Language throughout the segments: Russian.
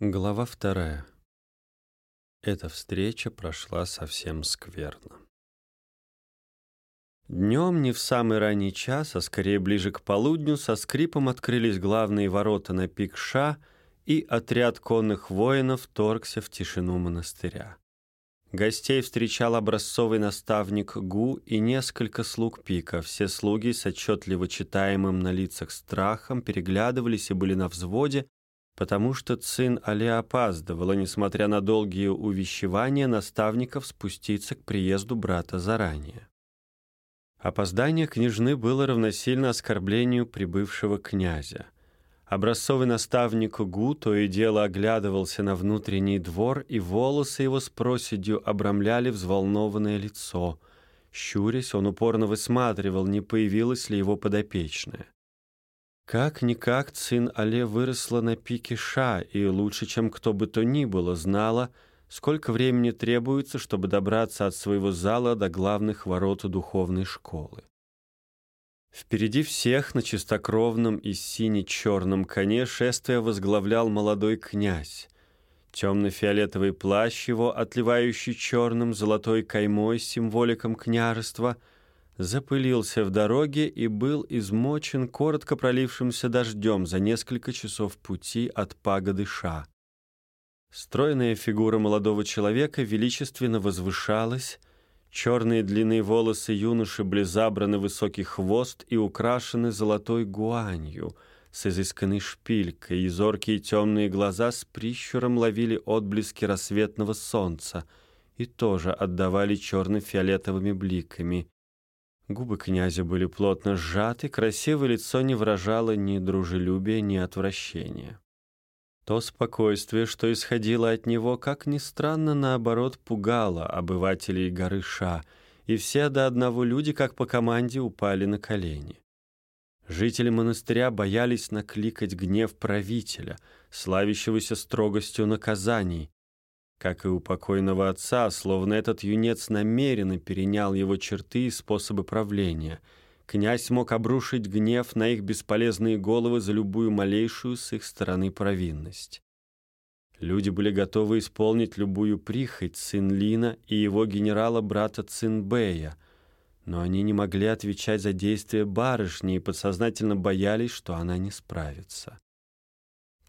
Глава вторая. Эта встреча прошла совсем скверно. Днем не в самый ранний час, а скорее ближе к полудню, со скрипом открылись главные ворота на пик Ша, и отряд конных воинов торгся в тишину монастыря. Гостей встречал образцовый наставник Гу и несколько слуг пика. Все слуги с отчетливо читаемым на лицах страхом переглядывались и были на взводе, потому что сын Али опаздывала, несмотря на долгие увещевания наставников спуститься к приезду брата заранее. Опоздание княжны было равносильно оскорблению прибывшего князя. Образцовый наставник Гу то и дело оглядывался на внутренний двор, и волосы его с проседью обрамляли взволнованное лицо. Щурясь, он упорно высматривал, не появилась ли его подопечная. Как-никак Цин Але выросла на пике Ша и лучше, чем кто бы то ни было, знала, сколько времени требуется, чтобы добраться от своего зала до главных ворот духовной школы. Впереди всех на чистокровном и сине-черном коне шествие возглавлял молодой князь. Темно-фиолетовый плащ его, отливающий черным золотой каймой с символиком княжества — запылился в дороге и был измочен коротко пролившимся дождем за несколько часов пути от пагоды Ша. Стройная фигура молодого человека величественно возвышалась, черные длинные волосы юноши были забраны высокий хвост и украшены золотой гуанью с изысканной шпилькой, и зоркие темные глаза с прищуром ловили отблески рассветного солнца и тоже отдавали черно-фиолетовыми бликами. Губы князя были плотно сжаты, красивое лицо не выражало ни дружелюбия, ни отвращения. То спокойствие, что исходило от него, как ни странно, наоборот, пугало обывателей горы Ша, и все до одного люди, как по команде, упали на колени. Жители монастыря боялись накликать гнев правителя, славящегося строгостью наказаний, как и у покойного отца, словно этот юнец намеренно перенял его черты и способы правления. Князь мог обрушить гнев на их бесполезные головы за любую малейшую с их стороны провинность. Люди были готовы исполнить любую прихоть Цинлина и его генерала-брата Цинбэя, но они не могли отвечать за действия барышни и подсознательно боялись, что она не справится.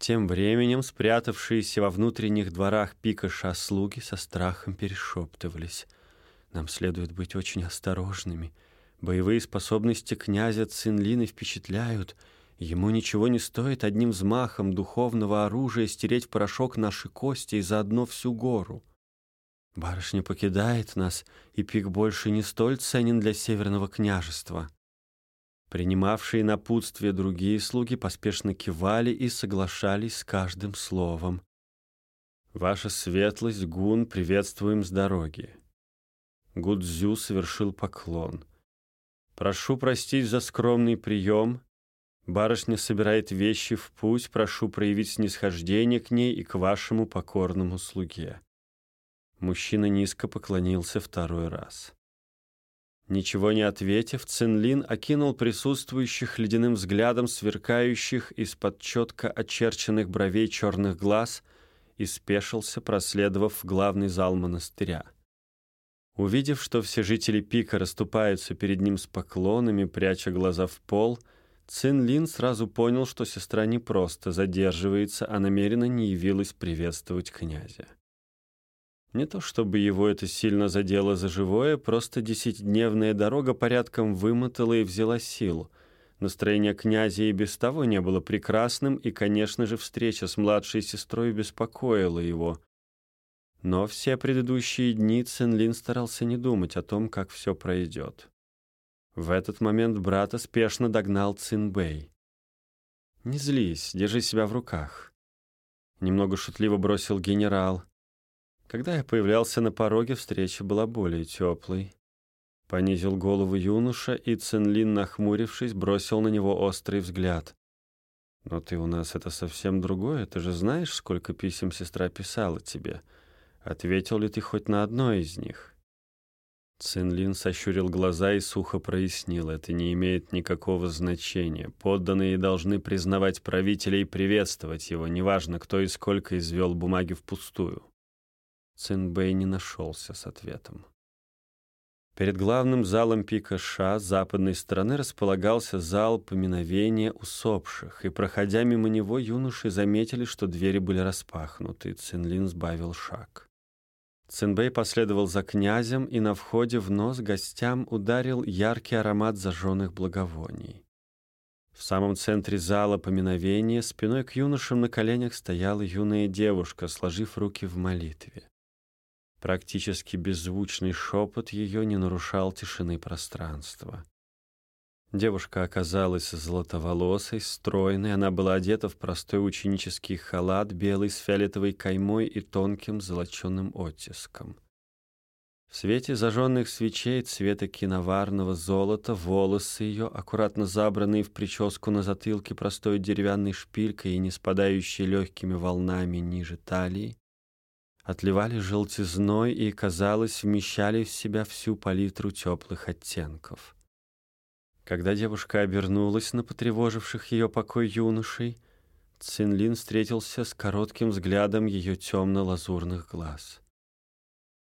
Тем временем спрятавшиеся во внутренних дворах пикаша слуги со страхом перешептывались. «Нам следует быть очень осторожными. Боевые способности князя Цинлины впечатляют. Ему ничего не стоит одним взмахом духовного оружия стереть в порошок наши кости и заодно всю гору. Барышня покидает нас, и пик больше не столь ценен для Северного княжества». Принимавшие напутствие другие слуги поспешно кивали и соглашались с каждым словом. «Ваша светлость, Гун, приветствуем с дороги». Гудзю совершил поклон. «Прошу простить за скромный прием. Барышня собирает вещи в путь. Прошу проявить снисхождение к ней и к вашему покорному слуге». Мужчина низко поклонился второй раз. Ничего не ответив, Цинлин окинул присутствующих ледяным взглядом сверкающих из-под четко очерченных бровей черных глаз и спешился, проследовав в главный зал монастыря. Увидев, что все жители пика расступаются перед ним с поклонами, пряча глаза в пол, Цинлин сразу понял, что сестра не просто задерживается, а намеренно не явилась приветствовать князя. Не то чтобы его это сильно задело за живое, просто десятидневная дорога порядком вымотала и взяла сил. Настроение князя и без того не было прекрасным, и, конечно же, встреча с младшей сестрой беспокоила его. Но все предыдущие дни Цинлин старался не думать о том, как все пройдет. В этот момент брата спешно догнал Цинбэй. «Не злись, держи себя в руках», — немного шутливо бросил генерал — когда я появлялся на пороге, встреча была более теплой. Понизил голову юноша, и Цинлин, нахмурившись, бросил на него острый взгляд. «Но ты у нас это совсем другое. Ты же знаешь, сколько писем сестра писала тебе. Ответил ли ты хоть на одно из них?» Цинлин сощурил глаза и сухо прояснил, это не имеет никакого значения. Подданные должны признавать правителя и приветствовать его, неважно, кто и сколько извел бумаги впустую. Цинбэй не нашелся с ответом. Перед главным залом пика Ша западной стороны располагался зал поминовения усопших, и, проходя мимо него, юноши заметили, что двери были распахнуты, и Цинлин сбавил шаг. Цинбэй последовал за князем, и на входе в нос гостям ударил яркий аромат зажженных благовоний. В самом центре зала поминовения спиной к юношам на коленях стояла юная девушка, сложив руки в молитве. Практически беззвучный шепот ее не нарушал тишины пространства. Девушка оказалась золотоволосой, стройной, она была одета в простой ученический халат, белый с фиолетовой каймой и тонким золоченым оттиском. В свете зажженных свечей цвета киноварного золота волосы ее, аккуратно забранные в прическу на затылке простой деревянной шпилькой и не спадающие легкими волнами ниже талии, отливали желтизной и, казалось, вмещали в себя всю палитру теплых оттенков. Когда девушка обернулась на потревоживших ее покой юношей, Цинлин встретился с коротким взглядом ее темно-лазурных глаз.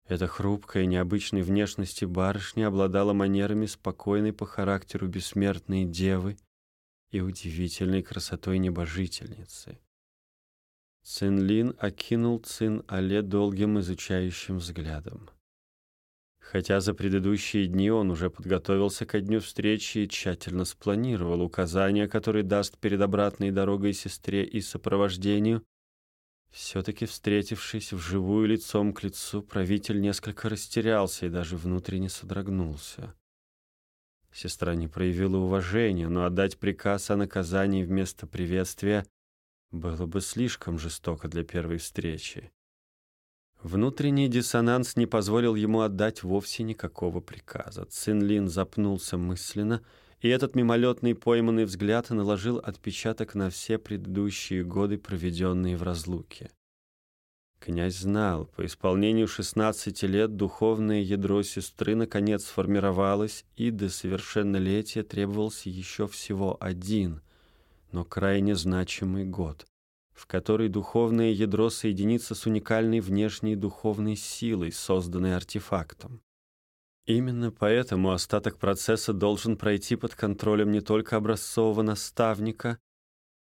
Эта хрупкая, необычной внешности барышня обладала манерами спокойной по характеру бессмертной девы и удивительной красотой небожительницы. Цинлин окинул Цин Але долгим изучающим взглядом. Хотя за предыдущие дни он уже подготовился ко дню встречи и тщательно спланировал указания, которые даст перед обратной дорогой сестре и сопровождению, все-таки встретившись вживую лицом к лицу, правитель несколько растерялся и даже внутренне содрогнулся. Сестра не проявила уважения, но отдать приказ о наказании вместо приветствия было бы слишком жестоко для первой встречи. Внутренний диссонанс не позволил ему отдать вовсе никакого приказа. Цинлин запнулся мысленно, и этот мимолетный пойманный взгляд наложил отпечаток на все предыдущие годы, проведенные в разлуке. Князь знал, по исполнению 16 лет духовное ядро сестры наконец сформировалось, и до совершеннолетия требовался еще всего один, но крайне значимый год в которой духовное ядро соединится с уникальной внешней духовной силой, созданной артефактом. Именно поэтому остаток процесса должен пройти под контролем не только образцового наставника.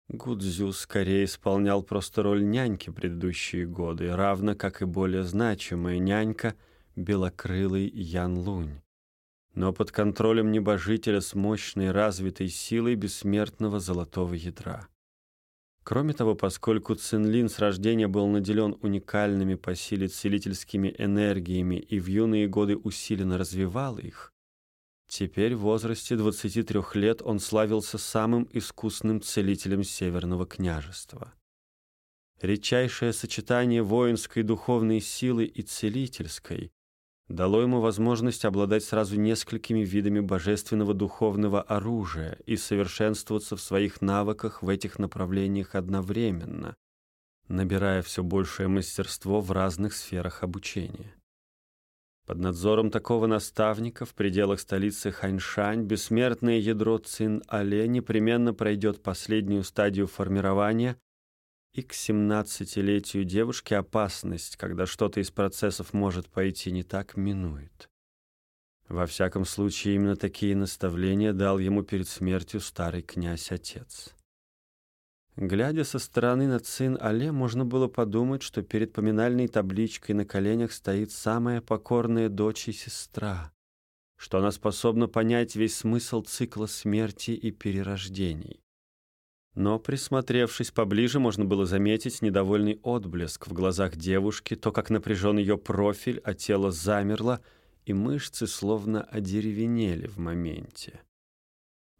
Гудзю скорее исполнял просто роль няньки предыдущие годы, равно как и более значимая нянька белокрылый Ян Лунь. Но под контролем небожителя с мощной развитой силой бессмертного золотого ядра. Кроме того, поскольку Цинлин с рождения был наделен уникальными по силе целительскими энергиями и в юные годы усиленно развивал их, теперь в возрасте 23 лет он славился самым искусным целителем Северного княжества. Редчайшее сочетание воинской духовной силы и целительской дало ему возможность обладать сразу несколькими видами божественного духовного оружия и совершенствоваться в своих навыках в этих направлениях одновременно, набирая все большее мастерство в разных сферах обучения. Под надзором такого наставника в пределах столицы Ханьшань бессмертное ядро Цин-Але непременно пройдет последнюю стадию формирования и к 17-летию девушки опасность, когда что-то из процессов может пойти не так, минует. Во всяком случае, именно такие наставления дал ему перед смертью старый князь-отец. Глядя со стороны на сын Але, можно было подумать, что перед поминальной табличкой на коленях стоит самая покорная дочь и сестра, что она способна понять весь смысл цикла смерти и перерождений. Но, присмотревшись поближе, можно было заметить недовольный отблеск в глазах девушки, то, как напряжен ее профиль, а тело замерло, и мышцы словно одеревенели в моменте.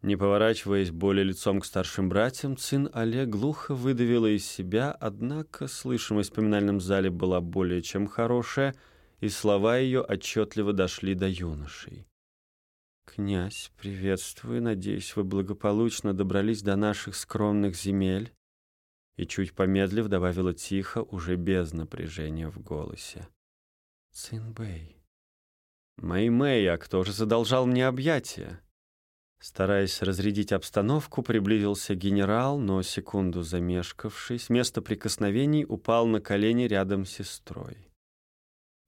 Не поворачиваясь более лицом к старшим братьям, сын Олег глухо выдавила из себя, однако слышимость в поминальном зале была более чем хорошая, и слова ее отчетливо дошли до юношей. «Князь, приветствую. Надеюсь, вы благополучно добрались до наших скромных земель». И чуть помедлив добавила тихо, уже без напряжения в голосе. «Цинбэй». «Мэй-Мэй, а кто же задолжал мне объятия?» Стараясь разрядить обстановку, приблизился генерал, но, секунду замешкавшись, место прикосновений упал на колени рядом с сестрой.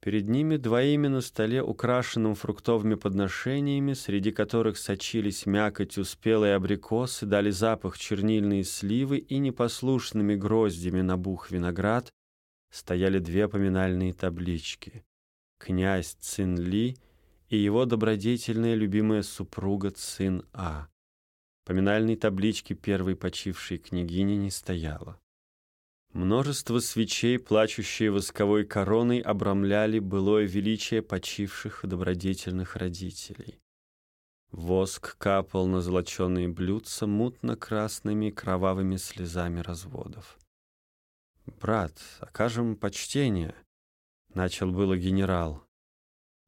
Перед ними двоими на столе, украшенном фруктовыми подношениями, среди которых сочились мякоть успелые абрикосы, дали запах чернильные сливы и непослушными гроздями набух виноград, стояли две поминальные таблички. Князь Цин Ли и его добродетельная любимая супруга Цин А. Поминальной таблички первой почившей княгини не стояло. Множество свечей, плачущие восковой короной, обрамляли былое величие почивших добродетельных родителей. Воск капал на золоченые блюдца мутно-красными кровавыми слезами разводов. «Брат, окажем почтение», — начал было генерал.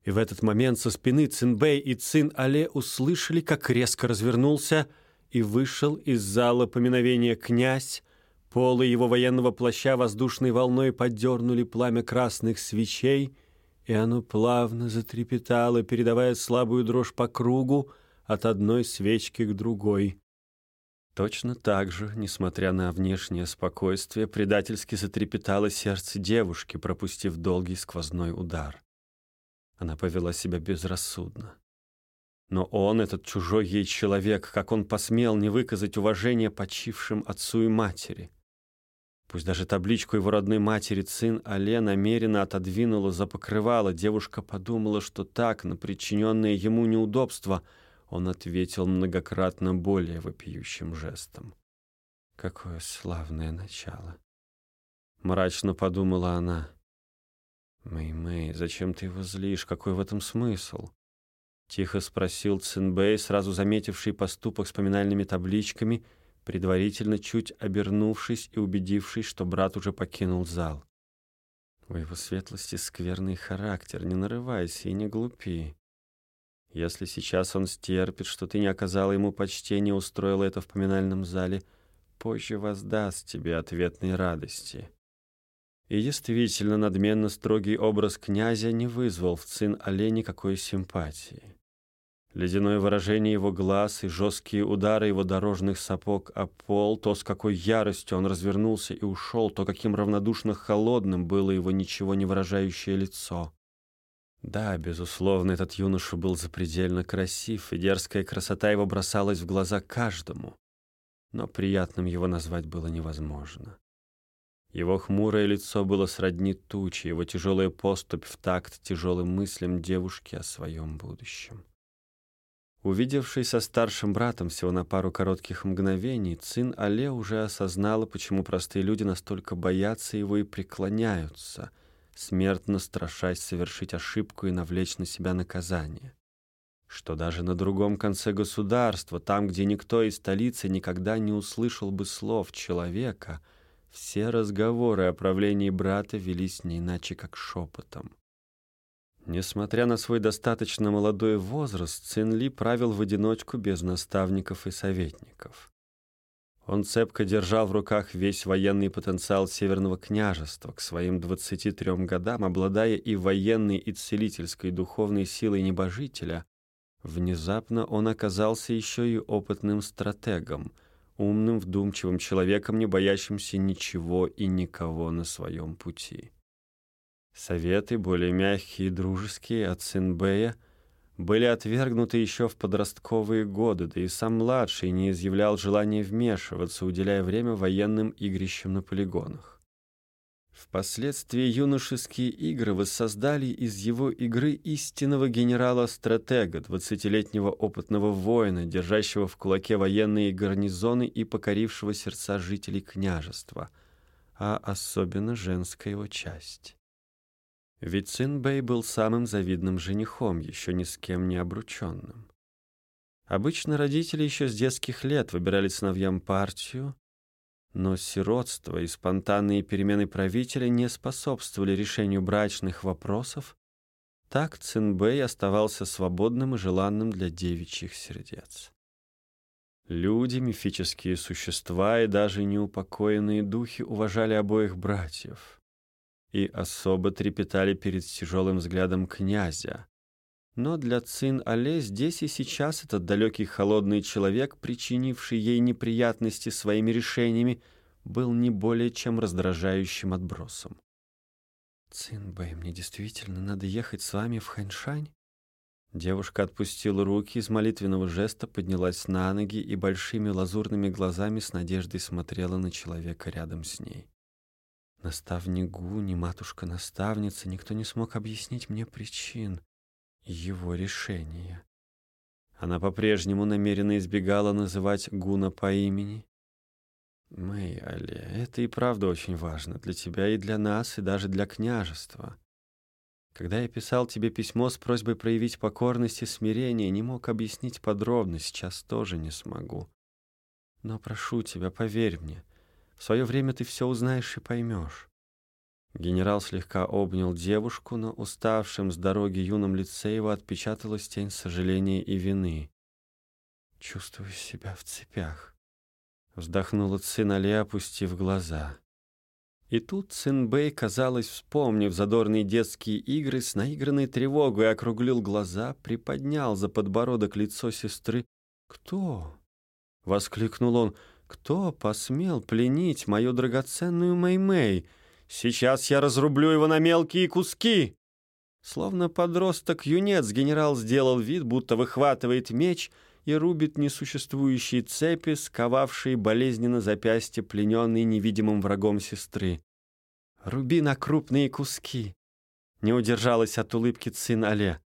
И в этот момент со спины Цинбэй и Цин-Але услышали, как резко развернулся и вышел из зала поминовения князь, Полы его военного плаща воздушной волной поддернули пламя красных свечей, и оно плавно затрепетало, передавая слабую дрожь по кругу от одной свечки к другой. Точно так же, несмотря на внешнее спокойствие, предательски затрепетало сердце девушки, пропустив долгий сквозной удар. Она повела себя безрассудно. Но он, этот чужой ей человек, как он посмел не выказать уважения почившим отцу и матери? Пусть даже табличку его родной матери сын Але намеренно отодвинула за девушка подумала, что так, на причиненное ему неудобство, он ответил многократно более вопиющим жестом. Какое славное начало! Мрачно подумала она. «Мэй-Мэй, зачем ты его злишь? Какой в этом смысл?» Тихо спросил Цинбэй, сразу заметивший поступок с поминальными табличками — предварительно чуть обернувшись и убедившись, что брат уже покинул зал. У его светлости скверный характер, не нарывайся и не глупи. Если сейчас он стерпит, что ты не оказала ему почтения, устроила это в поминальном зале, позже воздаст тебе ответной радости. И действительно, надменно строгий образ князя не вызвал в цин Оле никакой симпатии. Ледяное выражение его глаз и жесткие удары его дорожных сапог о пол, то, с какой яростью он развернулся и ушел, то, каким равнодушно холодным было его ничего не выражающее лицо. Да, безусловно, этот юноша был запредельно красив, и дерзкая красота его бросалась в глаза каждому. Но приятным его назвать было невозможно. Его хмурое лицо было сродни тучи, его тяжелая поступь в такт тяжелым мыслям девушки о своем будущем. Увидевшись со старшим братом всего на пару коротких мгновений, Цин Але уже осознала, почему простые люди настолько боятся его и преклоняются, смертно страшась совершить ошибку и навлечь на себя наказание. Что даже на другом конце государства, там, где никто из столицы никогда не услышал бы слов человека, все разговоры о правлении брата велись не иначе, как шепотом. Несмотря на свой достаточно молодой возраст, Цинли правил в одиночку без наставников и советников. Он цепко держал в руках весь военный потенциал Северного княжества, к своим 23 годам, обладая и военной, и целительской духовной силой небожителя, внезапно он оказался еще и опытным стратегом, умным, вдумчивым человеком, не боящимся ничего и никого на своем пути. Советы, более мягкие и дружеские, от Синбея, были отвергнуты еще в подростковые годы, да и сам младший не изъявлял желания вмешиваться, уделяя время военным игрищам на полигонах. Впоследствии юношеские игры воссоздали из его игры истинного генерала-стратега, двадцатилетнего опытного воина, держащего в кулаке военные гарнизоны и покорившего сердца жителей княжества, а особенно женская его часть. Ведь сын Бэй был самым завидным женихом, еще ни с кем не обрученным. Обычно родители еще с детских лет выбирали сыновьям партию, но сиротство и спонтанные перемены правителя не способствовали решению брачных вопросов, так Цинбэй оставался свободным и желанным для девичьих сердец. Люди, мифические существа и даже неупокоенные духи уважали обоих братьев — и особо трепетали перед тяжелым взглядом князя. Но для Цин Але здесь и сейчас этот далекий холодный человек, причинивший ей неприятности своими решениями, был не более чем раздражающим отбросом. «Цин Бэй, мне действительно надо ехать с вами в Ханьшань?» Девушка отпустила руки, из молитвенного жеста поднялась на ноги и большими лазурными глазами с надеждой смотрела на человека рядом с ней. Наставник Гу, ни матушка-наставница, никто не смог объяснить мне причин его решения. Она по-прежнему намеренно избегала называть Гуна по имени. «Мэй, Али, это и правда очень важно для тебя и для нас, и даже для княжества. Когда я писал тебе письмо с просьбой проявить покорность и смирение, не мог объяснить подробно, сейчас тоже не смогу. Но прошу тебя, поверь мне, в свое время ты все узнаешь и поймешь. Генерал слегка обнял девушку, но уставшим с дороги юном лице его отпечаталась тень сожаления и вины. «Чувствую себя в цепях», — вздохнула Цинале, опустив глаза. И тут Цинбэй, казалось, вспомнив задорные детские игры, с наигранной тревогой округлил глаза, приподнял за подбородок лицо сестры. «Кто?» — воскликнул он. «Кто посмел пленить мою драгоценную Мэй-Мэй? Сейчас я разрублю его на мелкие куски!» Словно подросток-юнец генерал сделал вид, будто выхватывает меч и рубит несуществующие цепи, сковавшие болезненно запястье плененной невидимым врагом сестры. «Руби на крупные куски!» Не удержалась от улыбки Цин Але.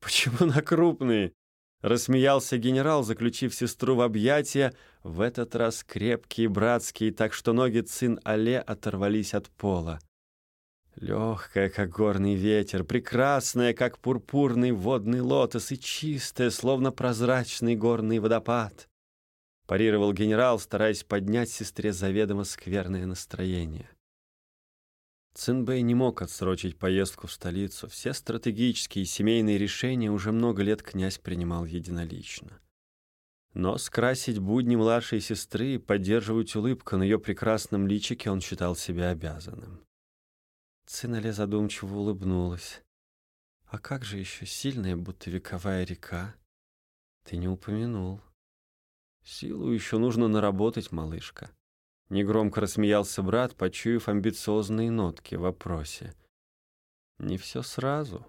«Почему на крупные?» Рассмеялся генерал, заключив сестру в объятия, в этот раз крепкие, братские, так что ноги Цин Але оторвались от пола. Легкая, как горный ветер, прекрасная, как пурпурный водный лотос, и чистая, словно прозрачный горный водопад. Парировал генерал, стараясь поднять сестре заведомо скверное настроение. Цинбэй не мог отсрочить поездку в столицу. Все стратегические и семейные решения уже много лет князь принимал единолично. Но скрасить будни младшей сестры и поддерживать улыбку на ее прекрасном личике он считал себя обязанным. Цинале задумчиво улыбнулась. «А как же еще сильная, будто вековая река? Ты не упомянул. Силу еще нужно наработать, малышка». Негромко рассмеялся брат, почуяв амбициозные нотки в вопросе. «Не все сразу.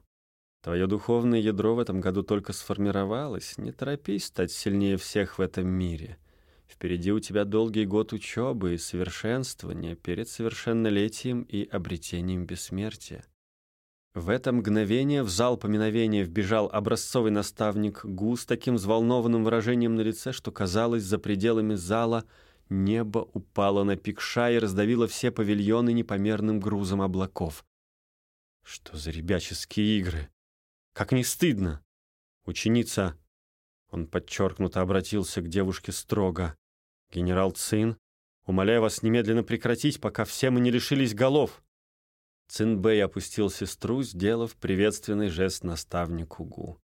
Твое духовное ядро в этом году только сформировалось. Не торопись стать сильнее всех в этом мире. Впереди у тебя долгий год учебы и совершенствования перед совершеннолетием и обретением бессмертия». В это мгновение в зал поминовения вбежал образцовый наставник Гу с таким взволнованным выражением на лице, что казалось, за пределами зала — Небо упало на Пикша и раздавило все павильоны непомерным грузом облаков. Что за ребяческие игры? Как не стыдно! Ученица... Он подчеркнуто обратился к девушке строго. «Генерал Цин, умоляю вас немедленно прекратить, пока все мы не лишились голов!» Цин Бэй опустил сестру, сделав приветственный жест наставнику Гу.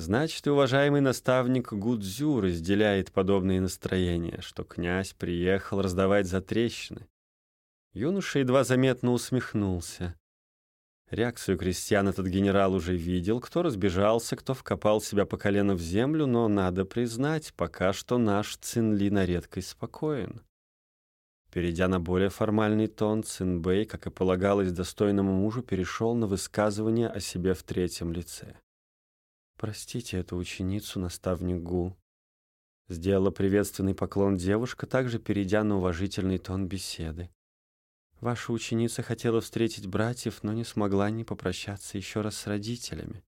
Значит, уважаемый наставник Гудзю разделяет подобные настроения, что князь приехал раздавать затрещины. Юноша едва заметно усмехнулся. Реакцию крестьян этот генерал уже видел, кто разбежался, кто вкопал себя по колено в землю, но, надо признать, пока что наш Цинли на редкость спокоен. Перейдя на более формальный тон, Цинбэй, как и полагалось достойному мужу, перешел на высказывание о себе в третьем лице. «Простите эту ученицу, наставник Гу». Сделала приветственный поклон девушка, также перейдя на уважительный тон беседы. «Ваша ученица хотела встретить братьев, но не смогла не попрощаться еще раз с родителями».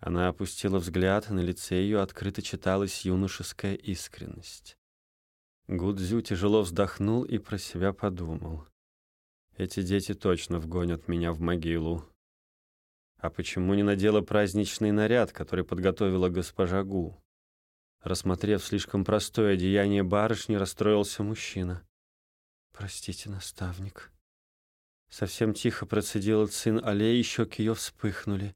Она опустила взгляд, на лице ее открыто читалась юношеская искренность. Гудзю тяжело вздохнул и про себя подумал. «Эти дети точно вгонят меня в могилу». А почему не надела праздничный наряд, который подготовила госпожа Гу? Рассмотрев слишком простое одеяние барышни, расстроился мужчина. «Простите, наставник». Совсем тихо процедила сын Алле, и щеки ее вспыхнули.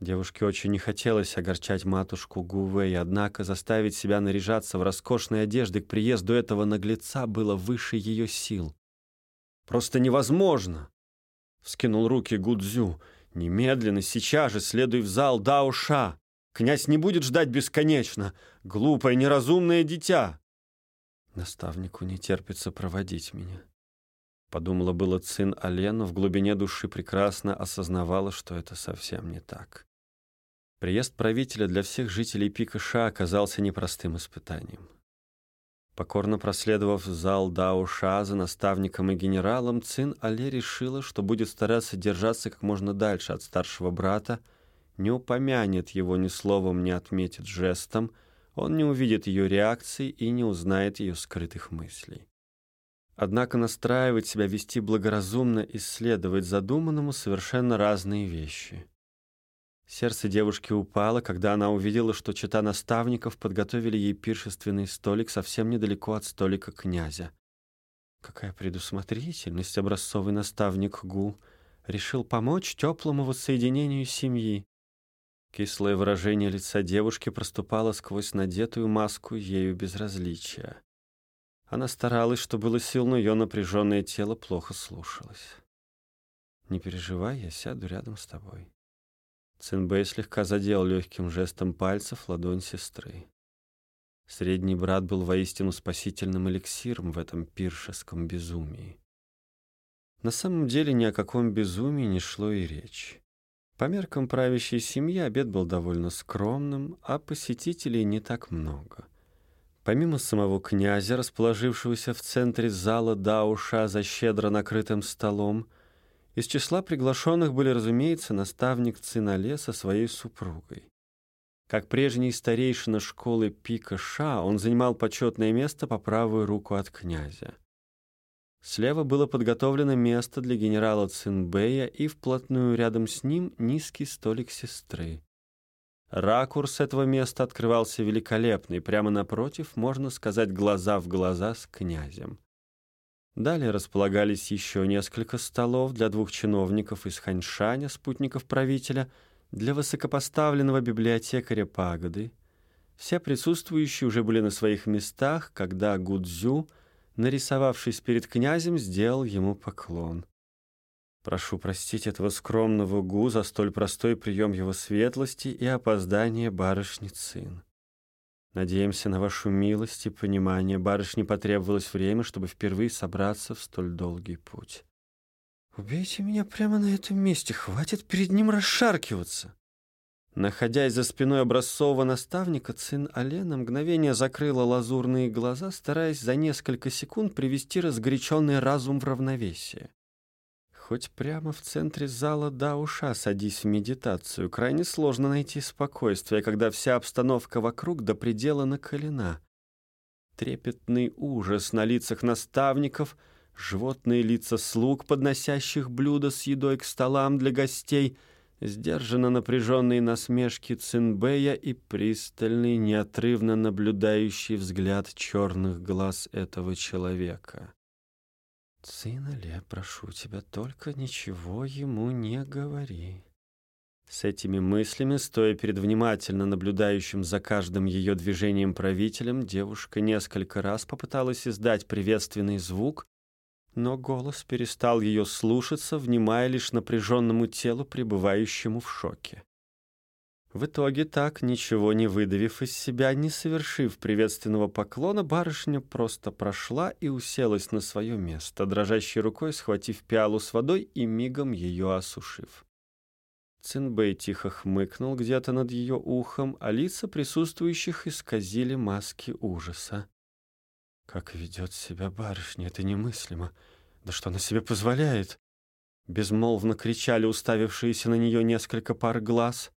Девушке очень не хотелось огорчать матушку Гувей, однако заставить себя наряжаться в роскошной одежды к приезду этого наглеца было выше ее сил. «Просто невозможно!» — вскинул руки Гудзю — Немедленно, сейчас же следуй в зал Дауша. Князь не будет ждать бесконечно. Глупое, неразумное дитя. Наставнику не терпится проводить меня. Подумала было сын Ален, но в глубине души прекрасно осознавала, что это совсем не так. Приезд правителя для всех жителей Пика Ша оказался непростым испытанием. Покорно проследовав зал Дао Ша за наставником и генералом, Цин Але решила, что будет стараться держаться как можно дальше от старшего брата, не упомянет его ни словом, не отметит жестом, он не увидит ее реакции и не узнает ее скрытых мыслей. Однако настраивать себя вести благоразумно, исследовать задуманному совершенно разные вещи. Сердце девушки упало, когда она увидела, что чита наставников подготовили ей пиршественный столик совсем недалеко от столика князя. Какая предусмотрительность образцовый наставник Гу решил помочь теплому воссоединению семьи. Кислое выражение лица девушки проступало сквозь надетую маску ею безразличия. Она старалась, что было сил, но ее напряженное тело плохо слушалось. «Не переживай, я сяду рядом с тобой». Цинбэй слегка задел легким жестом пальцев ладонь сестры. Средний брат был воистину спасительным эликсиром в этом пиршеском безумии. На самом деле ни о каком безумии не шло и речь. По меркам правящей семьи обед был довольно скромным, а посетителей не так много. Помимо самого князя, расположившегося в центре зала Дауша за щедро накрытым столом, из числа приглашенных были, разумеется, наставник Цинале со своей супругой. Как прежний старейшина школы Пика Ша, он занимал почетное место по правую руку от князя. Слева было подготовлено место для генерала Цинбэя и вплотную рядом с ним низкий столик сестры. Ракурс этого места открывался великолепный, прямо напротив, можно сказать, глаза в глаза с князем. Далее располагались еще несколько столов для двух чиновников из Ханьшаня, спутников правителя, для высокопоставленного библиотекаря пагоды. Все присутствующие уже были на своих местах, когда Гудзю, нарисовавшись перед князем, сделал ему поклон. Прошу простить этого скромного Гу за столь простой прием его светлости и опоздание барышни Цин. Надеемся на вашу милость и понимание. Барышне потребовалось время, чтобы впервые собраться в столь долгий путь. Убейте меня прямо на этом месте, хватит перед ним расшаркиваться. Находясь за спиной образцового наставника, Цин Але на мгновение закрыла лазурные глаза, стараясь за несколько секунд привести разгоряченный разум в равновесие. Хоть прямо в центре зала Дауша садись в медитацию. Крайне сложно найти спокойствие, когда вся обстановка вокруг до предела накалена. Трепетный ужас на лицах наставников, животные лица слуг, подносящих блюда с едой к столам для гостей, сдержанно напряженные насмешки Цинбэя и пристальный, неотрывно наблюдающий взгляд черных глаз этого человека. «Сына Ле, прошу тебя, только ничего ему не говори». С этими мыслями, стоя перед внимательно наблюдающим за каждым ее движением правителем, девушка несколько раз попыталась издать приветственный звук, но голос перестал ее слушаться, внимая лишь напряженному телу, пребывающему в шоке. В итоге так, ничего не выдавив из себя, не совершив приветственного поклона, барышня просто прошла и уселась на свое место, дрожащей рукой схватив пиалу с водой и мигом ее осушив. Цинбэй тихо хмыкнул где-то над ее ухом, а лица присутствующих исказили маски ужаса. «Как ведет себя барышня, это немыслимо. Да что она себе позволяет?» Безмолвно кричали уставившиеся на нее несколько пар глаз —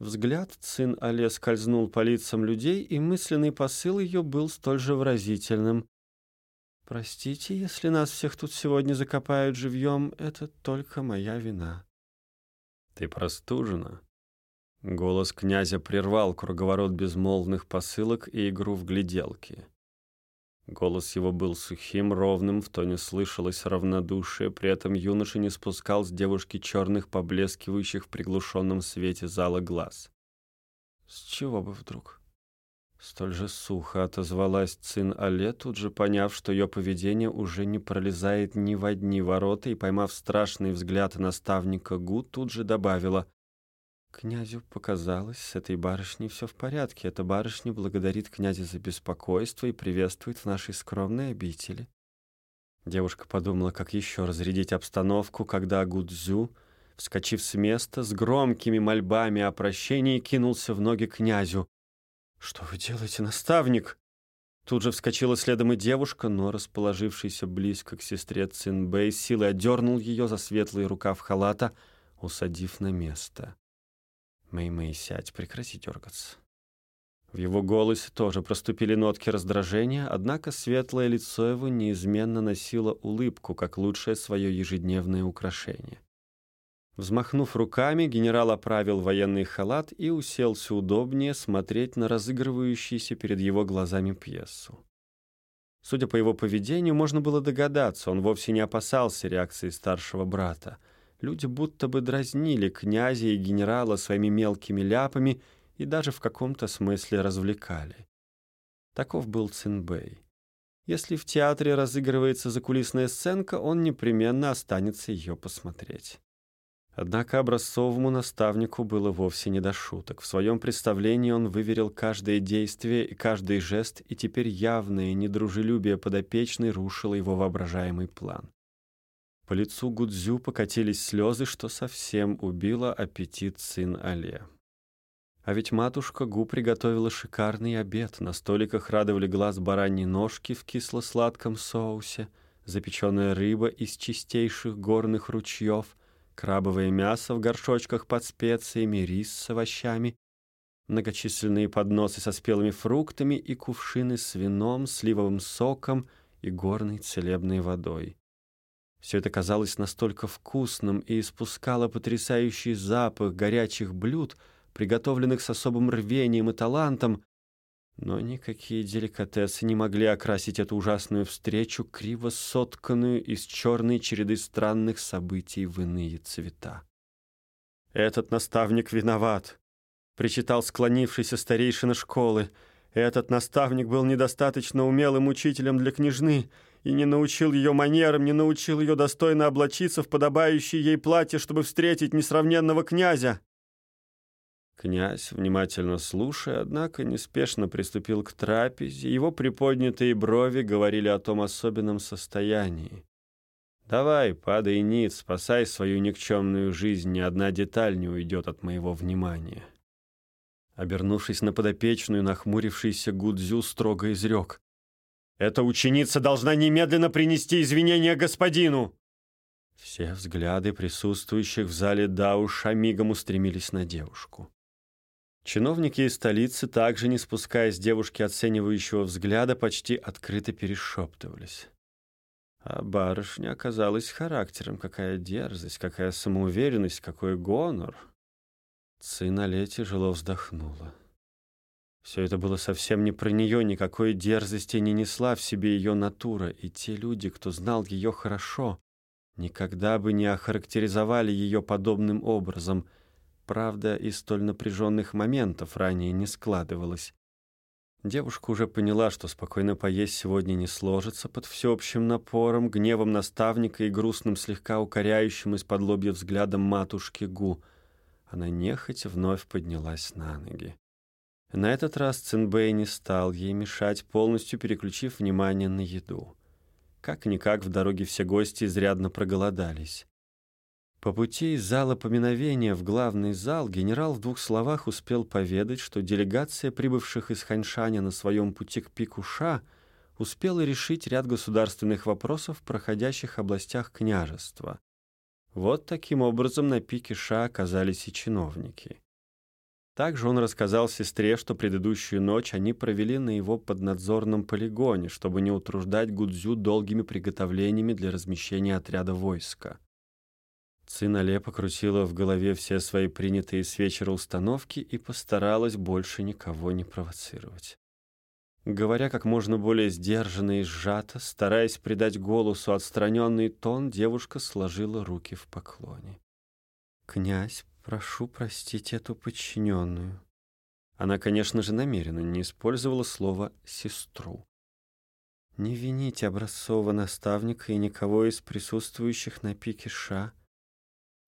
Взгляд сын Але скользнул по лицам людей, и мысленный посыл ее был столь же выразительным. «Простите, если нас всех тут сегодня закопают живьем, это только моя вина». «Ты простужена?» Голос князя прервал круговорот безмолвных посылок и игру в гляделки. Голос его был сухим, ровным, в тоне слышалось равнодушие, при этом юноша не спускал с девушки черных, поблескивающих в приглушенном свете зала глаз. «С чего бы вдруг?» Столь же сухо отозвалась Цин Але, тут же поняв, что ее поведение уже не пролезает ни в одни ворота, и, поймав страшный взгляд наставника Гу, тут же добавила «Князю показалось, с этой барышней все в порядке. Эта барышня благодарит князя за беспокойство и приветствует в нашей скромной обители». Девушка подумала, как еще разрядить обстановку, когда Гудзю, вскочив с места, с громкими мольбами о прощении кинулся в ноги князю. «Что вы делаете, наставник?» Тут же вскочила следом и девушка, но, расположившийся близко к сестре Цинбэй, силой одернул ее за светлый рукав халата, усадив на место. «Мэй-Мэй, сядь, прекрати дергаться». В его голосе тоже проступили нотки раздражения, однако светлое лицо его неизменно носило улыбку, как лучшее свое ежедневное украшение. Взмахнув руками, генерал оправил военный халат и уселся удобнее смотреть на разыгрывающуюся перед его глазами пьесу. Судя по его поведению, можно было догадаться, он вовсе не опасался реакции старшего брата. Люди будто бы дразнили князя и генерала своими мелкими ляпами и даже в каком-то смысле развлекали. Таков был Цинбэй. Если в театре разыгрывается закулисная сценка, он непременно останется ее посмотреть. Однако образцовому наставнику было вовсе не до шуток. В своем представлении он выверил каждое действие и каждый жест, и теперь явное недружелюбие подопечной рушило его воображаемый план. По лицу Гудзю покатились слезы, что совсем убило аппетит сын Але. А ведь матушка Гу приготовила шикарный обед. На столиках радовали глаз бараньи ножки в кисло-сладком соусе, запеченная рыба из чистейших горных ручьев, крабовое мясо в горшочках под специями, рис с овощами, многочисленные подносы со спелыми фруктами и кувшины с вином, сливовым соком и горной целебной водой. Все это казалось настолько вкусным и испускало потрясающий запах горячих блюд, приготовленных с особым рвением и талантом, но никакие деликатесы не могли окрасить эту ужасную встречу, криво сотканную из черной череды странных событий в иные цвета. «Этот наставник виноват», — причитал склонившийся старейшина школы. «Этот наставник был недостаточно умелым учителем для княжны и не научил ее манерам, не научил ее достойно облачиться в подобающее ей платье, чтобы встретить несравненного князя». Князь, внимательно слушая, однако неспешно приступил к трапезе. Его приподнятые брови говорили о том особенном состоянии. «Давай, падай ниц, спасай свою никчемную жизнь, ни одна деталь не уйдет от моего внимания». Обернувшись на подопечную, нахмурившийся Гудзю строго изрек. «Эта ученица должна немедленно принести извинения господину!» Все взгляды присутствующих в зале Дауша мигом устремились на девушку. Чиновники из столицы, также не спуская с девушки оценивающего взгляда, почти открыто перешептывались. А барышня оказалась характером. Какая дерзость, какая самоуверенность, какой гонор. Цинале тяжело вздохнула. Все это было совсем не про нее, никакой дерзости не несла в себе ее натура, и те люди, кто знал ее хорошо, никогда бы не охарактеризовали ее подобным образом — Правда, из столь напряженных моментов ранее не складывалось. Девушка уже поняла, что спокойно поесть сегодня не сложится под всеобщим напором, гневом наставника и грустным, слегка укоряющим из-под лобья взглядом матушки Гу. Она нехотя вновь поднялась на ноги. На этот раз Цинбэй не стал ей мешать, полностью переключив внимание на еду. Как-никак в дороге все гости изрядно проголодались. По пути из зала поминовения в главный зал генерал в двух словах успел поведать, что делегация прибывших из Ханьшаня на своем пути к пику Ша успела решить ряд государственных вопросов в проходящих областях княжества. Вот таким образом на пике Ша оказались и чиновники. Также он рассказал сестре, что предыдущую ночь они провели на его поднадзорном полигоне, чтобы не утруждать Гудзю долгими приготовлениями для размещения отряда войска. Цинале покрутила в голове все свои принятые с вечера установки и постаралась больше никого не провоцировать. Говоря как можно более сдержанно и сжато, стараясь придать голосу отстраненный тон, девушка сложила руки в поклоне. «Князь, прошу простить эту подчиненную. Она, конечно же, намеренно не использовала слово «сестру». Не вините образцового наставника и никого из присутствующих на пике Ша.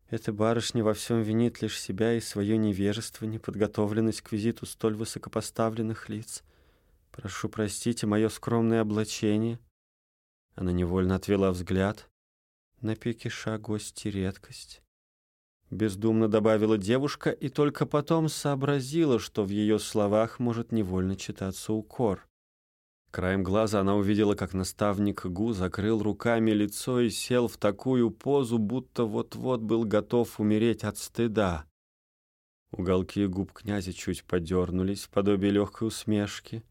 Эта барышня во всем винит лишь себя и свое невежество, неподготовленность к визиту столь высокопоставленных лиц. Прошу простите мое скромное облачение. Она невольно отвела взгляд. На пике Ша гости редкость. Бездумно добавила девушка и только потом сообразила, что в ее словах может невольно читаться укор. Краем глаза она увидела, как наставник Гу закрыл руками лицо и сел в такую позу, будто вот-вот был готов умереть от стыда. Уголки губ князя чуть подернулись в подобие легкой усмешки,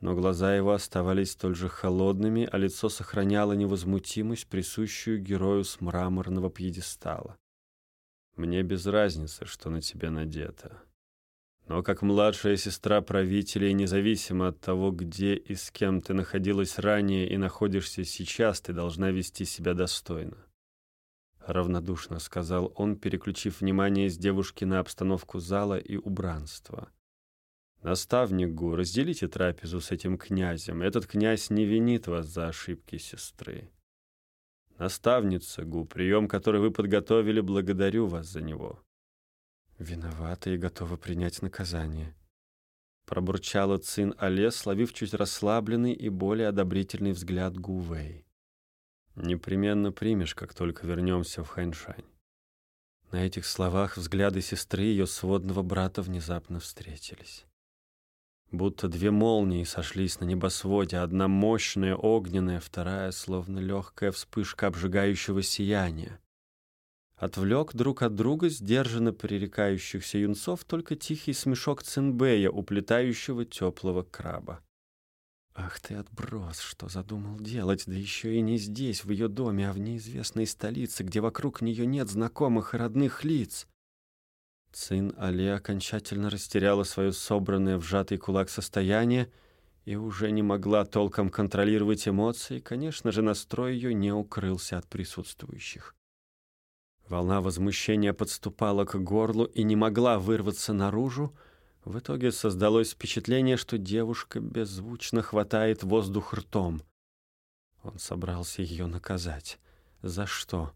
но глаза его оставались столь же холодными, а лицо сохраняло невозмутимость, присущую герою с мраморного пьедестала. «Мне без разницы, что на тебе надето», но как младшая сестра правителя, независимо от того, где и с кем ты находилась ранее и находишься сейчас, ты должна вести себя достойно. Равнодушно сказал он, переключив внимание с девушки на обстановку зала и убранства. Наставник Гу, разделите трапезу с этим князем. Этот князь не винит вас за ошибки сестры. Наставница Гу, прием, который вы подготовили, благодарю вас за него. Виновата и готова принять наказание. Пробурчала Цин Але, словив чуть расслабленный и более одобрительный взгляд Гувей. «Непременно примешь, как только вернемся в Хэньшань». На этих словах взгляды сестры ее сводного брата внезапно встретились. Будто две молнии сошлись на небосводе, одна мощная, огненная, вторая, словно легкая вспышка обжигающего сияния отвлек друг от друга сдержанно пререкающихся юнцов только тихий смешок Цинбея, уплетающего теплого краба. «Ах ты, отброс, что задумал делать, да еще и не здесь, в ее доме, а в неизвестной столице, где вокруг нее нет знакомых и родных лиц!» Цин Али окончательно растеряла свое собранное в сжатый кулак состояние и уже не могла толком контролировать эмоции, конечно же, настрой ее не укрылся от присутствующих. Волна возмущения подступала к горлу и не могла вырваться наружу. В итоге создалось впечатление, что девушка беззвучно хватает воздух ртом. Он собрался ее наказать. За что?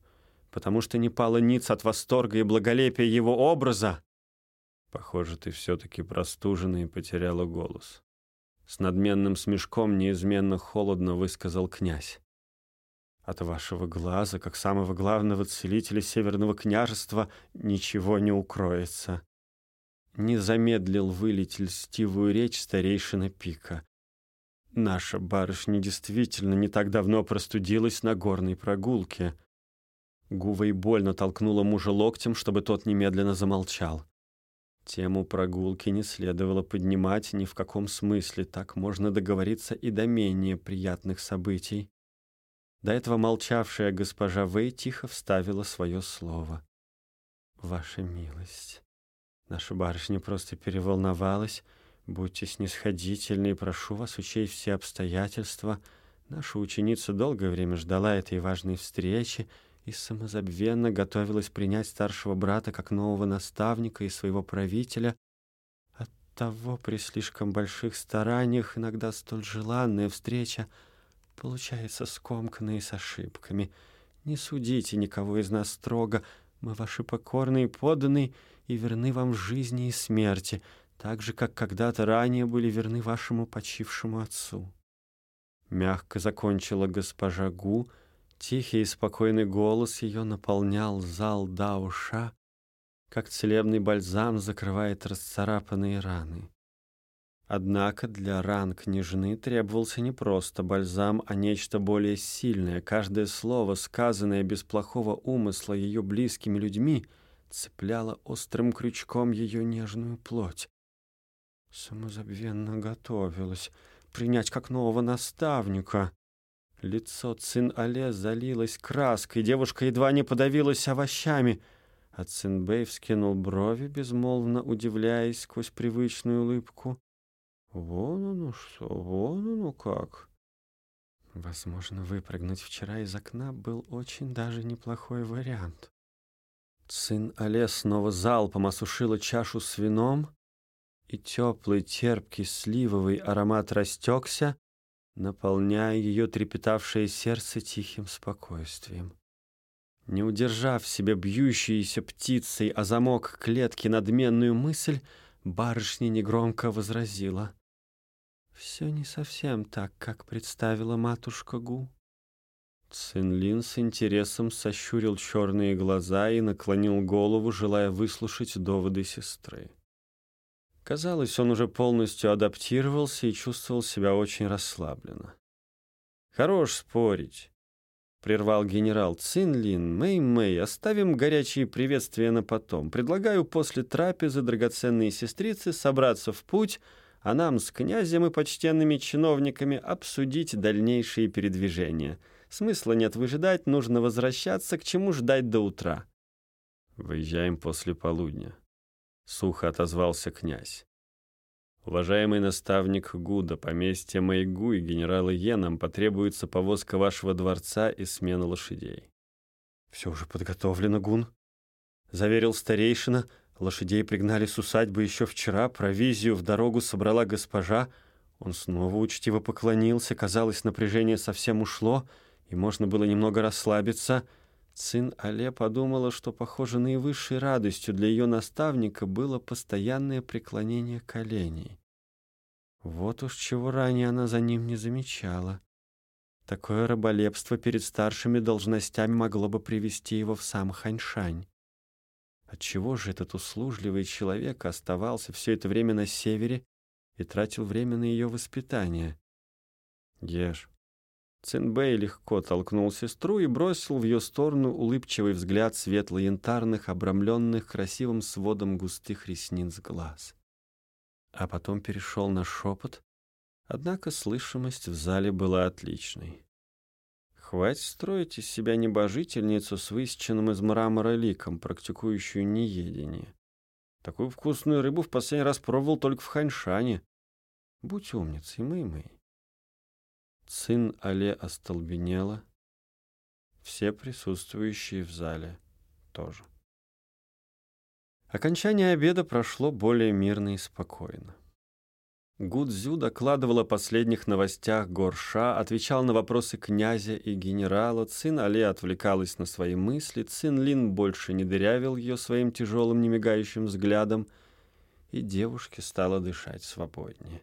Потому что не пала ниц от восторга и благолепия его образа? Похоже, ты все-таки простужена и потеряла голос. С надменным смешком неизменно холодно высказал князь. От вашего глаза, как самого главного целителя Северного княжества, ничего не укроется. Не замедлил вылить льстивую речь старейшина Пика. Наша барышня действительно не так давно простудилась на горной прогулке. Гувой больно толкнула мужа локтем, чтобы тот немедленно замолчал. Тему прогулки не следовало поднимать ни в каком смысле, так можно договориться и до менее приятных событий. До этого молчавшая госпожа Вэй тихо вставила свое слово. «Ваша милость, наша барышня просто переволновалась. Будьте снисходительны и прошу вас учесть все обстоятельства. Наша ученица долгое время ждала этой важной встречи и самозабвенно готовилась принять старшего брата как нового наставника и своего правителя. Оттого при слишком больших стараниях иногда столь желанная встреча — получается скомканно и с ошибками. Не судите никого из нас строго. Мы ваши покорные подданные и верны вам в жизни и смерти, так же, как когда-то ранее были верны вашему почившему отцу». Мягко закончила госпожа Гу, тихий и спокойный голос ее наполнял зал Дауша, как целебный бальзам закрывает расцарапанные раны. Однако для ран княжны требовался не просто бальзам, а нечто более сильное. Каждое слово, сказанное без плохого умысла ее близкими людьми, цепляло острым крючком ее нежную плоть. Самозабвенно готовилась принять как нового наставника. Лицо Цин Але залилось краской, девушка едва не подавилась овощами. А Цинбэй вскинул брови, безмолвно удивляясь сквозь привычную улыбку. Вон оно что, вон оно как. Возможно, выпрыгнуть вчера из окна был очень даже неплохой вариант. Сын Але снова залпом осушила чашу с вином и теплый, терпкий, сливовый аромат растекся, наполняя ее трепетавшее сердце тихим спокойствием. Не удержав себе бьющейся птицей о замок клетки надменную мысль, барышня негромко возразила. «Все не совсем так, как представила матушка Гу». Цинлин с интересом сощурил черные глаза и наклонил голову, желая выслушать доводы сестры. Казалось, он уже полностью адаптировался и чувствовал себя очень расслабленно. «Хорош спорить», — прервал генерал Цинлин. «Мэй-Мэй, оставим горячие приветствия на потом. Предлагаю после трапезы драгоценные сестрицы собраться в путь, а нам с князем и почтенными чиновниками обсудить дальнейшие передвижения». Смысла нет выжидать, нужно возвращаться, к чему ждать до утра. Выезжаем после полудня. Сухо отозвался князь. Уважаемый наставник Гуда, поместье Майгу и генерала Йенам потребуется повозка вашего дворца и смена лошадей. Все уже подготовлено, Гун. Заверил старейшина, лошадей пригнали с усадьбы еще вчера, провизию в дорогу собрала госпожа. Он снова учтиво поклонился, казалось, напряжение совсем ушло — и можно было немного расслабиться, Цин Але подумала, что, похоже, наивысшей радостью для ее наставника было постоянное преклонение коленей. Вот уж чего ранее она за ним не замечала. Такое раболепство перед старшими должностями могло бы привести его в сам Ханьшань. Отчего же этот услужливый человек оставался все это время на севере и тратил время на ее воспитание? «Ешь», Цинбэй легко толкнул сестру и бросил в ее сторону улыбчивый взгляд светло-янтарных, обрамленных красивым сводом густых ресниц глаз. А потом перешел на шепот, однако слышимость в зале была отличной. Хватит строить из себя небожительницу с высеченным из мрамора ликом, практикующую неедение. Такую вкусную рыбу в последний раз пробовал только в Ханьшане. Будь умницей, мый-мый. Цин Але остолбенела. Все присутствующие в зале тоже. Окончание обеда прошло более мирно и спокойно. Гудзю докладывал о последних новостях Горша, отвечал на вопросы князя и генерала, Цин Але отвлекалась на свои мысли, Цин Лин больше не дырявил ее своим тяжелым немигающим взглядом, и девушке стало дышать свободнее.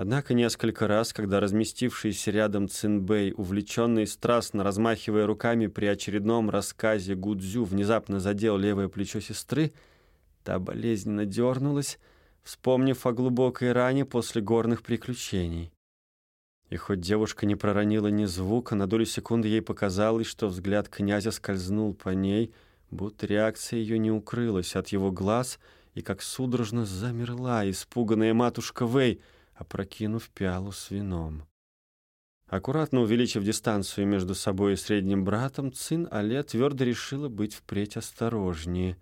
Однако несколько раз, когда разместившийся рядом Цинбэй, увлеченный страстно размахивая руками при очередном рассказе Гудзю, внезапно задел левое плечо сестры, та болезненно дернулась, вспомнив о глубокой ране после горных приключений. И хоть девушка не проронила ни звука, на долю секунды ей показалось, что взгляд князя скользнул по ней, будто реакция ее не укрылась от его глаз, и как судорожно замерла испуганная матушка Вэй — опрокинув пиалу с вином. Аккуратно увеличив дистанцию между собой и средним братом, Цин Але твердо решила быть впредь осторожнее.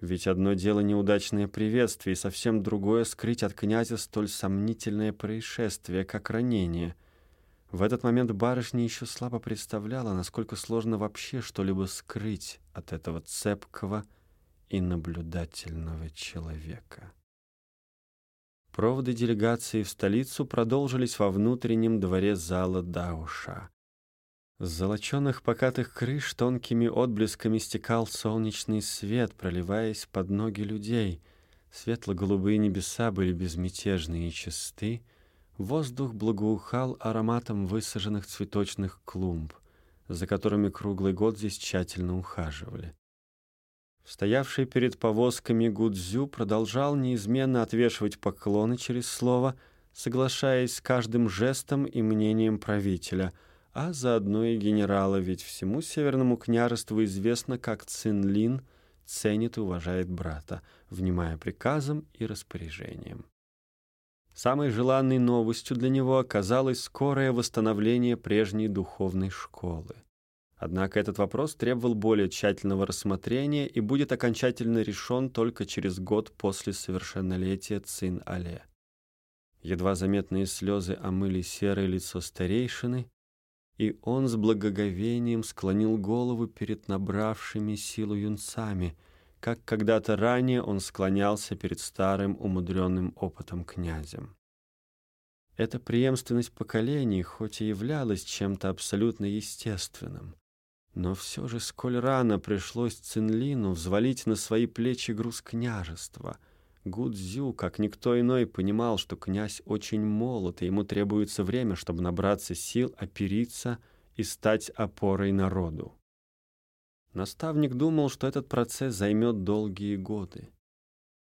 Ведь одно дело неудачное приветствие, и совсем другое — скрыть от князя столь сомнительное происшествие, как ранение. В этот момент барышня еще слабо представляла, насколько сложно вообще что-либо скрыть от этого цепкого и наблюдательного человека. Проводы делегации в столицу продолжились во внутреннем дворе зала Дауша. С золоченных покатых крыш тонкими отблесками стекал солнечный свет, проливаясь под ноги людей. Светло-голубые небеса были безмятежны и чисты. Воздух благоухал ароматом высаженных цветочных клумб, за которыми круглый год здесь тщательно ухаживали. Стоявший перед повозками Гудзю продолжал неизменно отвешивать поклоны через слово, соглашаясь с каждым жестом и мнением правителя, а заодно и генерала, ведь всему Северному княжеству известно, как Цинлин ценит и уважает брата, внимая приказам и распоряжениям. Самой желанной новостью для него оказалось скорое восстановление прежней духовной школы. Однако этот вопрос требовал более тщательного рассмотрения и будет окончательно решен только через год после совершеннолетия Цин-Але. Едва заметные слезы омыли серое лицо старейшины, и он с благоговением склонил голову перед набравшими силу юнцами, как когда-то ранее он склонялся перед старым умудренным опытом князем. Эта преемственность поколений хоть и являлась чем-то абсолютно естественным, но все же сколь рано пришлось Цинлину взвалить на свои плечи груз княжества. Гудзю, как никто иной, понимал, что князь очень молод, и ему требуется время, чтобы набраться сил, опериться и стать опорой народу. Наставник думал, что этот процесс займет долгие годы.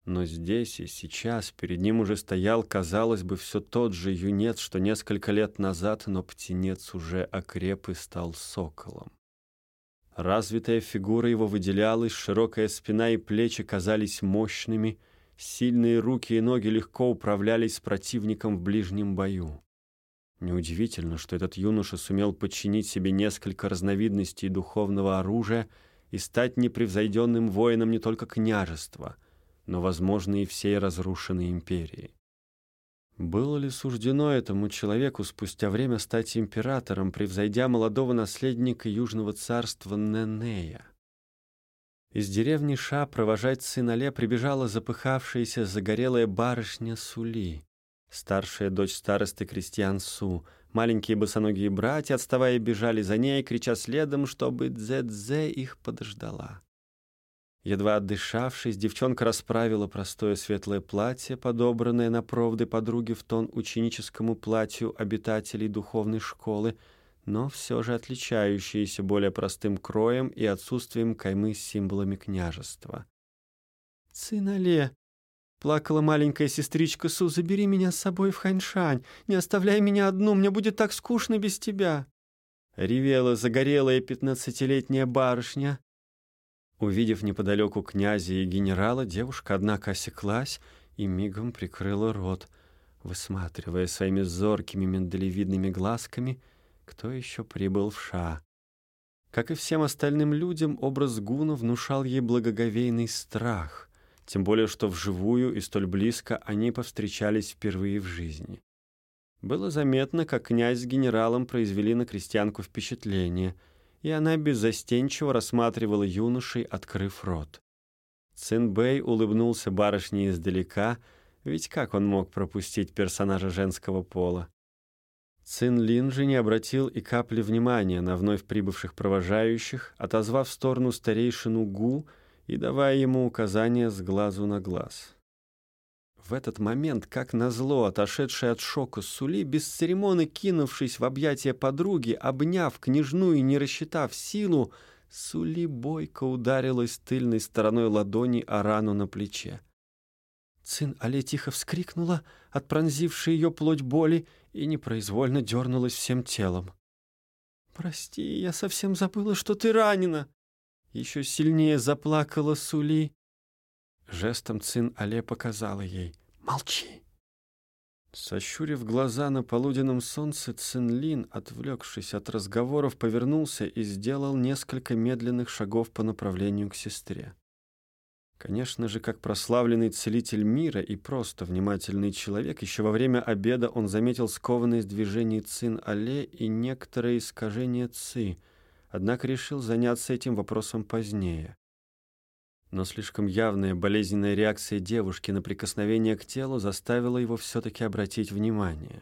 Но здесь и сейчас перед ним уже стоял, казалось бы, все тот же юнец, что несколько лет назад, но птенец уже окреп и стал соколом. Развитая фигура его выделялась, широкая спина и плечи казались мощными, сильные руки и ноги легко управлялись с противником в ближнем бою. Неудивительно, что этот юноша сумел подчинить себе несколько разновидностей духовного оружия и стать непревзойденным воином не только княжества, но, возможно, и всей разрушенной империи. Было ли суждено этому человеку спустя время стать императором, превзойдя молодого наследника Южного царства Ненея? Из деревни Ша провожать сына Ле прибежала запыхавшаяся загорелая барышня Сули, старшая дочь старосты крестьян Су. Маленькие босоногие братья, отставая, бежали за ней, крича следом, чтобы Дзе-Дзе их подождала. Едва отдышавшись, девчонка расправила простое светлое платье, подобранное на проводы подруги в тон ученическому платью обитателей духовной школы, но все же отличающееся более простым кроем и отсутствием каймы с символами княжества. «Цинале!» — плакала маленькая сестричка Су. «Забери меня с собой в Ханьшань! Не оставляй меня одну, мне будет так скучно без тебя!» Ревела загорелая пятнадцатилетняя барышня, Увидев неподалеку князя и генерала, девушка, однако, осеклась и мигом прикрыла рот, высматривая своими зоркими миндалевидными глазками, кто еще прибыл в Ша. Как и всем остальным людям, образ Гуна внушал ей благоговейный страх, тем более что вживую и столь близко они повстречались впервые в жизни. Было заметно, как князь с генералом произвели на крестьянку впечатление — и она беззастенчиво рассматривала юношей, открыв рот. Цинбэй улыбнулся барышне издалека, ведь как он мог пропустить персонажа женского пола? Цин Лин же не обратил и капли внимания на вновь прибывших провожающих, отозвав в сторону старейшину Гу и давая ему указания с глазу на глаз. В этот момент, как назло, отошедшая от шока Сули, бесцеремонно кинувшись в объятия подруги, обняв княжну и не рассчитав силу, Сули бойко ударилась тыльной стороной ладони о рану на плече. Цин Але тихо вскрикнула от ее плоть боли и непроизвольно дернулась всем телом. «Прости, я совсем забыла, что ты ранена!» Еще сильнее заплакала Сули, Жестом Цин Але показала ей «Молчи!». Сощурив глаза на полуденном солнце, Цинлин, отвлекшись от разговоров, повернулся и сделал несколько медленных шагов по направлению к сестре. Конечно же, как прославленный целитель мира и просто внимательный человек, еще во время обеда он заметил скованность движений Цин-Але и некоторые искажения Ци, однако решил заняться этим вопросом позднее но слишком явная болезненная реакция девушки на прикосновение к телу заставила его все-таки обратить внимание.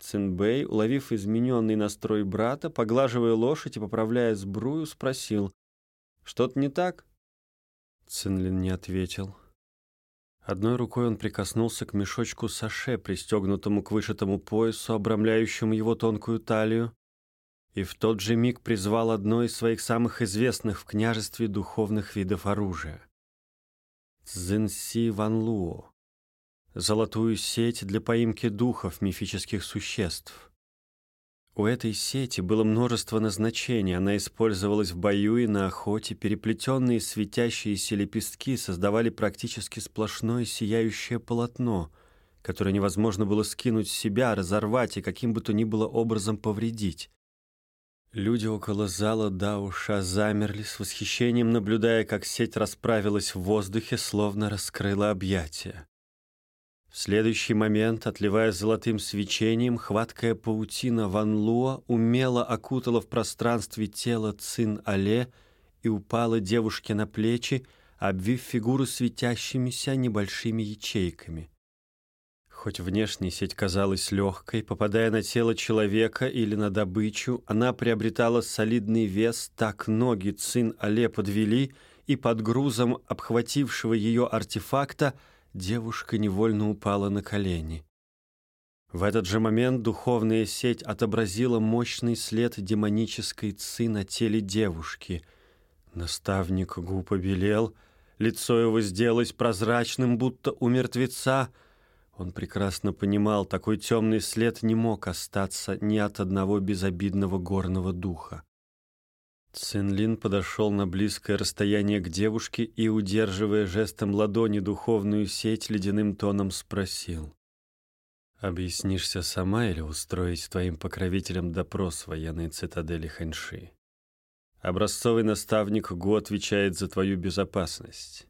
Цинбэй, уловив измененный настрой брата, поглаживая лошадь и поправляя сбрую, спросил, «Что-то не так?» Цинлин не ответил. Одной рукой он прикоснулся к мешочку саше, пристегнутому к вышитому поясу, обрамляющему его тонкую талию, и в тот же миг призвал одно из своих самых известных в княжестве духовных видов оружия — Цзинси Ван Луо, золотую сеть для поимки духов мифических существ. У этой сети было множество назначений, она использовалась в бою и на охоте, переплетенные светящиеся лепестки создавали практически сплошное сияющее полотно, которое невозможно было скинуть с себя, разорвать и каким бы то ни было образом повредить. Люди около зала Дауша замерли с восхищением, наблюдая, как сеть расправилась в воздухе, словно раскрыла объятия. В следующий момент, отливая золотым свечением, хваткая паутина Ван Луа умело окутала в пространстве тело Цин Але и упала девушке на плечи, обвив фигуру светящимися небольшими ячейками. Хоть внешне сеть казалась легкой, попадая на тело человека или на добычу, она приобретала солидный вес, так ноги Цин Але подвели, и под грузом обхватившего ее артефакта девушка невольно упала на колени. В этот же момент духовная сеть отобразила мощный след демонической ци на теле девушки. Наставник Гу побелел, лицо его сделалось прозрачным, будто у мертвеца — он прекрасно понимал, такой темный след не мог остаться ни от одного безобидного горного духа. Цинлин подошел на близкое расстояние к девушке и, удерживая жестом ладони духовную сеть, ледяным тоном спросил. «Объяснишься сама или устроить твоим покровителям допрос военной цитадели Хэньши? Образцовый наставник Гу отвечает за твою безопасность.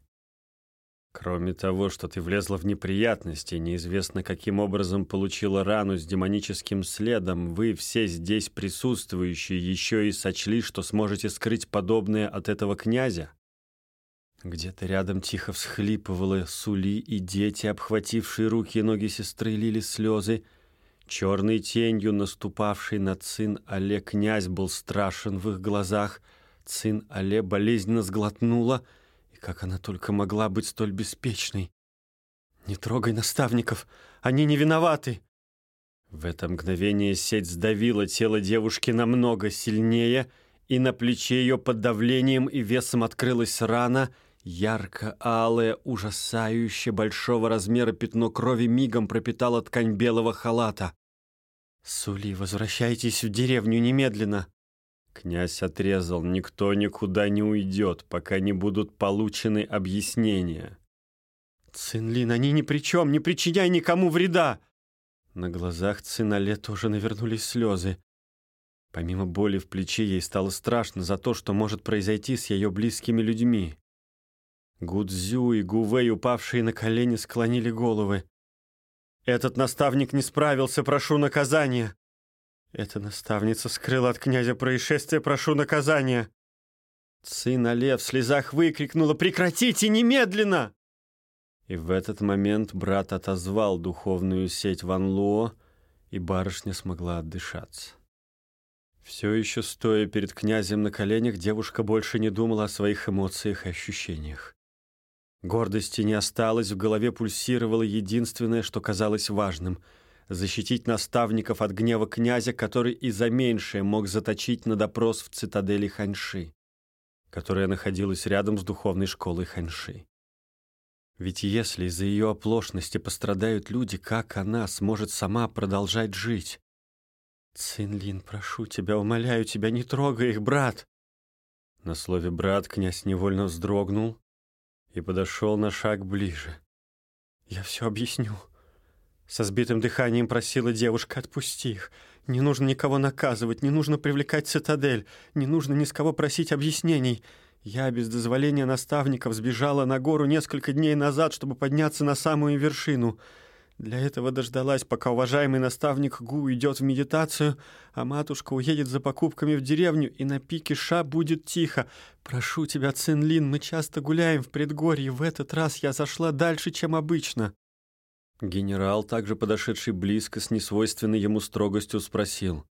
Кроме того, что ты влезла в неприятности, неизвестно каким образом получила рану с демоническим следом, вы все здесь присутствующие еще и сочли, что сможете скрыть подобное от этого князя? Где-то рядом тихо всхлипывала Сули, и дети, обхватившие руки и ноги сестры, лили слезы. Черной тенью наступавший на Цин Але князь был страшен в их глазах. Цин Але болезненно сглотнула — как она только могла быть столь беспечной? Не трогай наставников, они не виноваты. В это мгновение сеть сдавила тело девушки намного сильнее, и на плече ее под давлением и весом открылась рана, ярко-алое, ужасающе большого размера пятно крови мигом пропитало ткань белого халата. «Сули, возвращайтесь в деревню немедленно!» Князь отрезал, никто никуда не уйдет, пока не будут получены объяснения. «Цинлин, они ни при чем, не причиняй никому вреда!» На глазах Цинале тоже навернулись слезы. Помимо боли в плече, ей стало страшно за то, что может произойти с ее близкими людьми. Гудзю и Гувей, упавшие на колени, склонили головы. «Этот наставник не справился, прошу наказания!» Эта наставница скрыла от князя происшествие, прошу наказания. Сын Оле в слезах выкрикнула «Прекратите немедленно!» И в этот момент брат отозвал духовную сеть Ван Луо, и барышня смогла отдышаться. Все еще стоя перед князем на коленях, девушка больше не думала о своих эмоциях и ощущениях. Гордости не осталось, в голове пульсировало единственное, что казалось важным — защитить наставников от гнева князя, который и за меньшее мог заточить на допрос в цитадели Ханьши, которая находилась рядом с духовной школой Ханьши. Ведь если из-за ее оплошности пострадают люди, как она сможет сама продолжать жить? Цинлин, прошу тебя, умоляю тебя, не трогай их, брат!» На слове «брат» князь невольно вздрогнул и подошел на шаг ближе. «Я все объясню», со сбитым дыханием просила девушка, отпусти их. Не нужно никого наказывать, не нужно привлекать цитадель, не нужно ни с кого просить объяснений. Я без дозволения наставников сбежала на гору несколько дней назад, чтобы подняться на самую вершину. Для этого дождалась, пока уважаемый наставник Гу идет в медитацию, а матушка уедет за покупками в деревню, и на пике Ша будет тихо. Прошу тебя, Цинлин, мы часто гуляем в предгорье, в этот раз я зашла дальше, чем обычно». Генерал, также подошедший близко, с несвойственной ему строгостью спросил.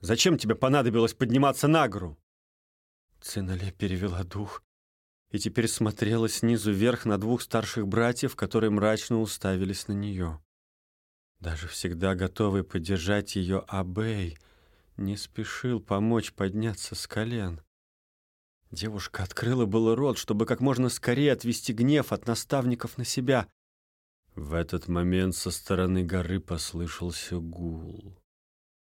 «Зачем тебе понадобилось подниматься на гору?» Цинале перевела дух и теперь смотрела снизу вверх на двух старших братьев, которые мрачно уставились на нее. Даже всегда готовый поддержать ее Абей не спешил помочь подняться с колен. Девушка открыла было рот, чтобы как можно скорее отвести гнев от наставников на себя, в этот момент со стороны горы послышался гул.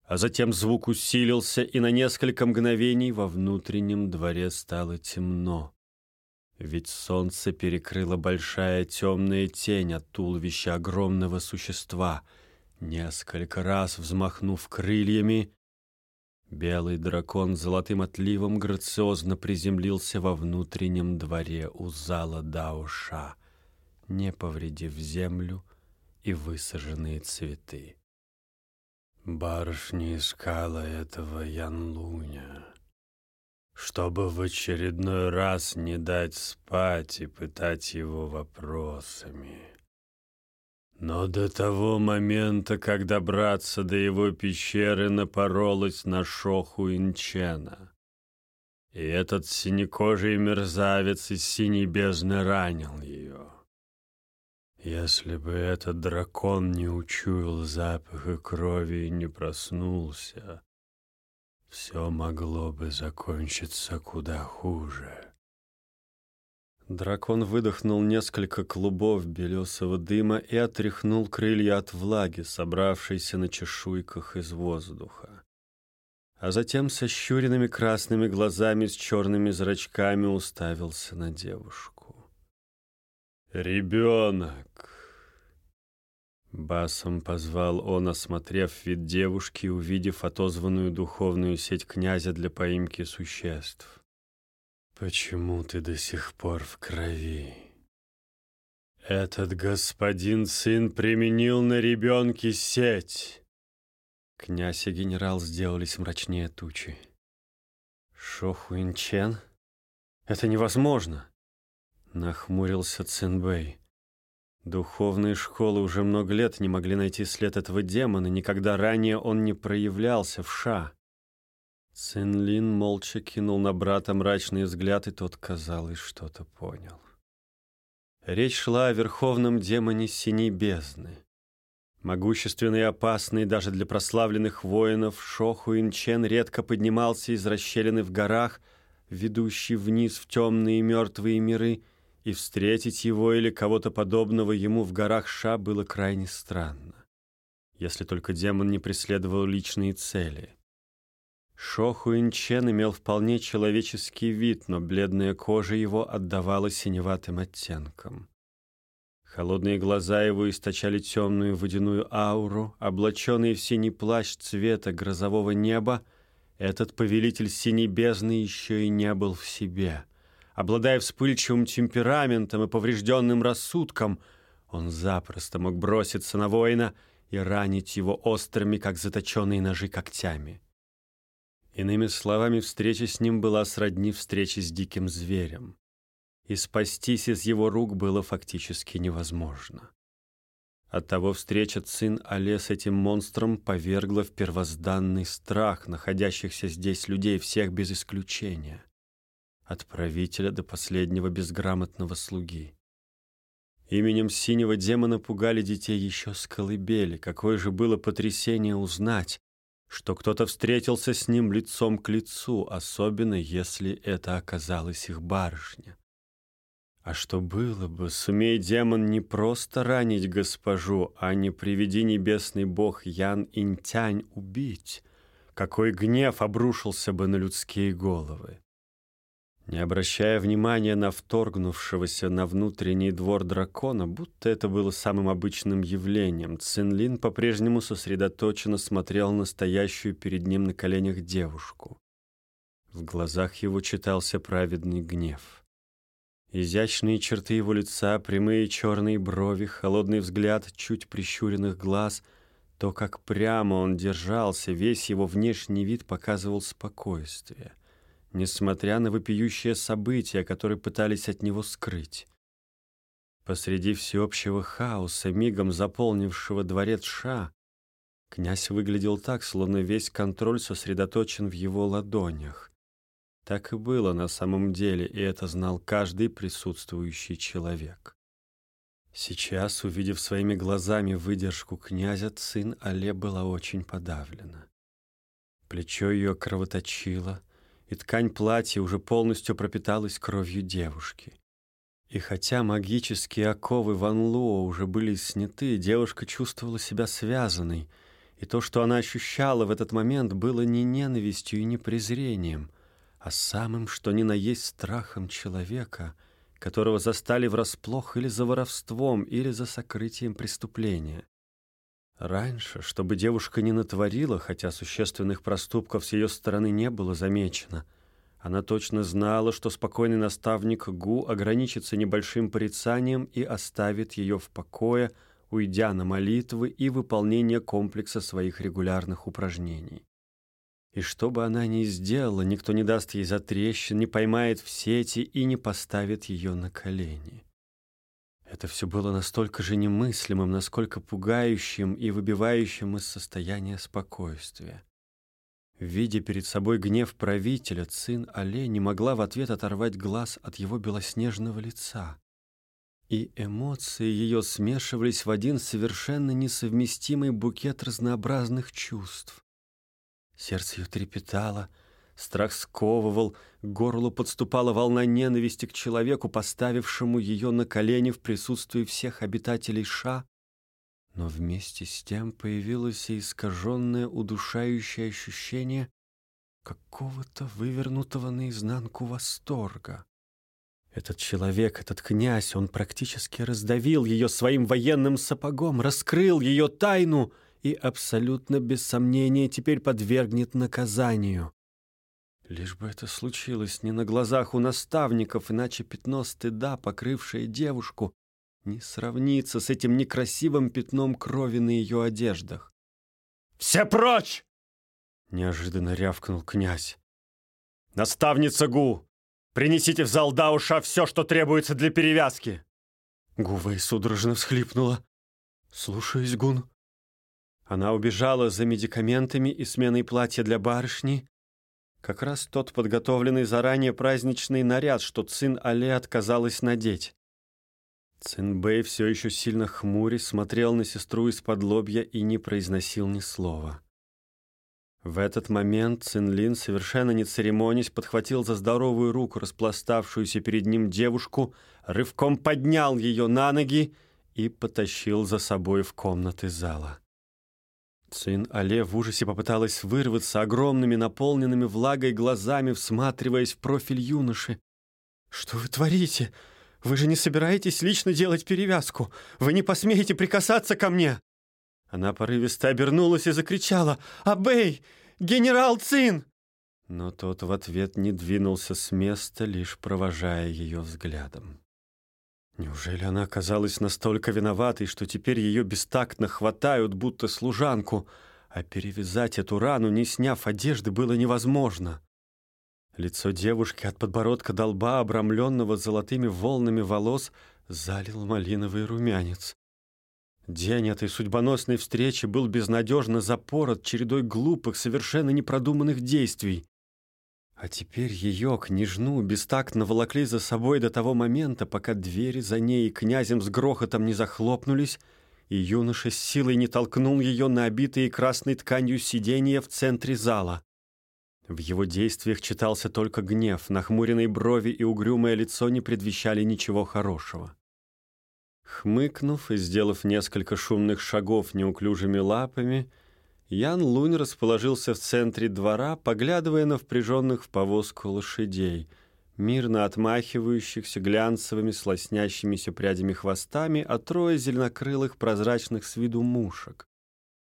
А затем звук усилился, и на несколько мгновений во внутреннем дворе стало темно. Ведь солнце перекрыло большая темная тень от туловища огромного существа. Несколько раз взмахнув крыльями, белый дракон золотым отливом грациозно приземлился во внутреннем дворе у зала Даоша — не повредив землю и высаженные цветы. Барышня искала этого Янлуня. чтобы в очередной раз не дать спать и пытать его вопросами. Но до того момента, как добраться до его пещеры, напоролась на шоху Инчена. И этот синекожий мерзавец из синей бездны ранил ее. Если бы этот дракон не учуял запах и крови и не проснулся, все могло бы закончиться куда хуже. Дракон выдохнул несколько клубов белесого дыма и отряхнул крылья от влаги, собравшейся на чешуйках из воздуха. А затем со щуренными красными глазами с черными зрачками уставился на девушку. «Ребенок!» Басом позвал он, осмотрев вид девушки увидев отозванную духовную сеть князя для поимки существ. Почему ты до сих пор в крови? Этот господин сын применил на ребенке сеть. Князь и генерал сделались мрачнее тучи. Шохуинчен? Это невозможно! Нахмурился Цинбэй. Духовные школы уже много лет не могли найти след этого демона, никогда ранее он не проявлялся в Ша. Цинлин молча кинул на брата мрачный взгляд, и тот, казалось, что-то понял. Речь шла о верховном демоне Синей Бездны. Могущественный и опасный даже для прославленных воинов, Шоху Инчен редко поднимался из расщелины в горах, ведущий вниз в темные мертвые миры, и встретить его или кого-то подобного ему в горах Ша было крайне странно. Если только демон не преследовал личные цели — Шо Хуинчен имел вполне человеческий вид, но бледная кожа его отдавала синеватым оттенком. Холодные глаза его источали темную водяную ауру, облаченный в синий плащ цвета грозового неба, этот повелитель синей бездны еще и не был в себе. Обладая вспыльчивым темпераментом и поврежденным рассудком, он запросто мог броситься на воина и ранить его острыми, как заточенные ножи, когтями. Иными словами, встреча с ним была сродни встрече с диким зверем. И спастись из его рук было фактически невозможно. Оттого встреча Цин Але с этим монстром повергла в первозданный страх находящихся здесь людей, всех без исключения. От правителя до последнего безграмотного слуги. Именем синего демона пугали детей еще с колыбели. Какое же было потрясение узнать, что кто-то встретился с ним лицом к лицу, особенно если это оказалась их барышня. А что было бы, сумей демон не просто ранить госпожу, а не приведи небесный бог Ян Интянь убить? Какой гнев обрушился бы на людские головы? Не обращая внимания на вторгнувшегося на внутренний двор дракона, будто это было самым обычным явлением, Цинлин по-прежнему сосредоточенно смотрел на стоящую перед ним на коленях девушку. В глазах его читался праведный гнев. Изящные черты его лица, прямые черные брови, холодный взгляд чуть прищуренных глаз, то, как прямо он держался, весь его внешний вид показывал спокойствие — несмотря на вопиющее события, которые пытались от него скрыть. Посреди всеобщего хаоса, мигом заполнившего дворец Ша, князь выглядел так, словно весь контроль сосредоточен в его ладонях. Так и было на самом деле, и это знал каждый присутствующий человек. Сейчас, увидев своими глазами выдержку князя, сын Але была очень подавлена. Плечо ее кровоточило — и ткань платья уже полностью пропиталась кровью девушки. И хотя магические оковы Ван Луо уже были сняты, девушка чувствовала себя связанной, и то, что она ощущала в этот момент, было не ненавистью и не презрением, а самым, что ни на есть страхом человека, которого застали врасплох или за воровством, или за сокрытием преступления. Раньше, чтобы девушка не натворила, хотя существенных проступков с ее стороны не было замечено, она точно знала, что спокойный наставник Гу ограничится небольшим порицанием и оставит ее в покое, уйдя на молитвы и выполнение комплекса своих регулярных упражнений. И что бы она ни сделала, никто не даст ей затрещин, не поймает в сети и не поставит ее на колени. Это все было настолько же немыслимым, насколько пугающим и выбивающим из состояния спокойствия. Видя перед собой гнев правителя, Цин Але не могла в ответ оторвать глаз от его белоснежного лица. И эмоции ее смешивались в один совершенно несовместимый букет разнообразных чувств. Сердце ее трепетало, страх сковывал, к горлу подступала волна ненависти к человеку, поставившему ее на колени в присутствии всех обитателей Ша, но вместе с тем появилось и искаженное удушающее ощущение какого-то вывернутого наизнанку восторга. Этот человек, этот князь, он практически раздавил ее своим военным сапогом, раскрыл ее тайну и абсолютно без сомнения теперь подвергнет наказанию. Лишь бы это случилось не на глазах у наставников, иначе пятно стыда, покрывшее девушку, не сравнится с этим некрасивым пятном крови на ее одеждах. «Все прочь!» — неожиданно рявкнул князь. «Наставница Гу, Принесите в зал Дауша все, что требуется для перевязки!» Гувей судорожно всхлипнула. «Слушаюсь, Гун». Она убежала за медикаментами и сменой платья для барышни. Как раз тот подготовленный заранее праздничный наряд, что Цин Але отказалась надеть. Цин Бэй все еще сильно хмурясь смотрел на сестру из-под лобья и не произносил ни слова. В этот момент Цинлин, совершенно не церемонясь, подхватил за здоровую руку распластавшуюся перед ним девушку, рывком поднял ее на ноги и потащил за собой в комнаты зала. Цин Але в ужасе попыталась вырваться огромными наполненными влагой глазами, всматриваясь в профиль юноши. «Что вы творите? Вы же не собираетесь лично делать перевязку? Вы не посмеете прикасаться ко мне!» Она порывисто обернулась и закричала «Абей! Генерал Цин!» Но тот в ответ не двинулся с места, лишь провожая ее взглядом. Неужели она оказалась настолько виноватой, что теперь ее бестактно хватают, будто служанку, а перевязать эту рану, не сняв одежды, было невозможно? Лицо девушки от подбородка до лба, обрамленного золотыми волнами волос, залил малиновый румянец. День этой судьбоносной встречи был безнадежно запорот чередой глупых, совершенно непродуманных действий. А теперь ее, княжну, бестактно волокли за собой до того момента, пока двери за ней и князем с грохотом не захлопнулись, и юноша с силой не толкнул ее на обитые красной тканью сиденья в центре зала. В его действиях читался только гнев, нахмуренные брови и угрюмое лицо не предвещали ничего хорошего. Хмыкнув и сделав несколько шумных шагов неуклюжими лапами, Ян Лунь расположился в центре двора, поглядывая на впряженных в повозку лошадей, мирно отмахивающихся глянцевыми слоснящимися прядями хвостами, а трое зеленокрылых прозрачных с виду мушек.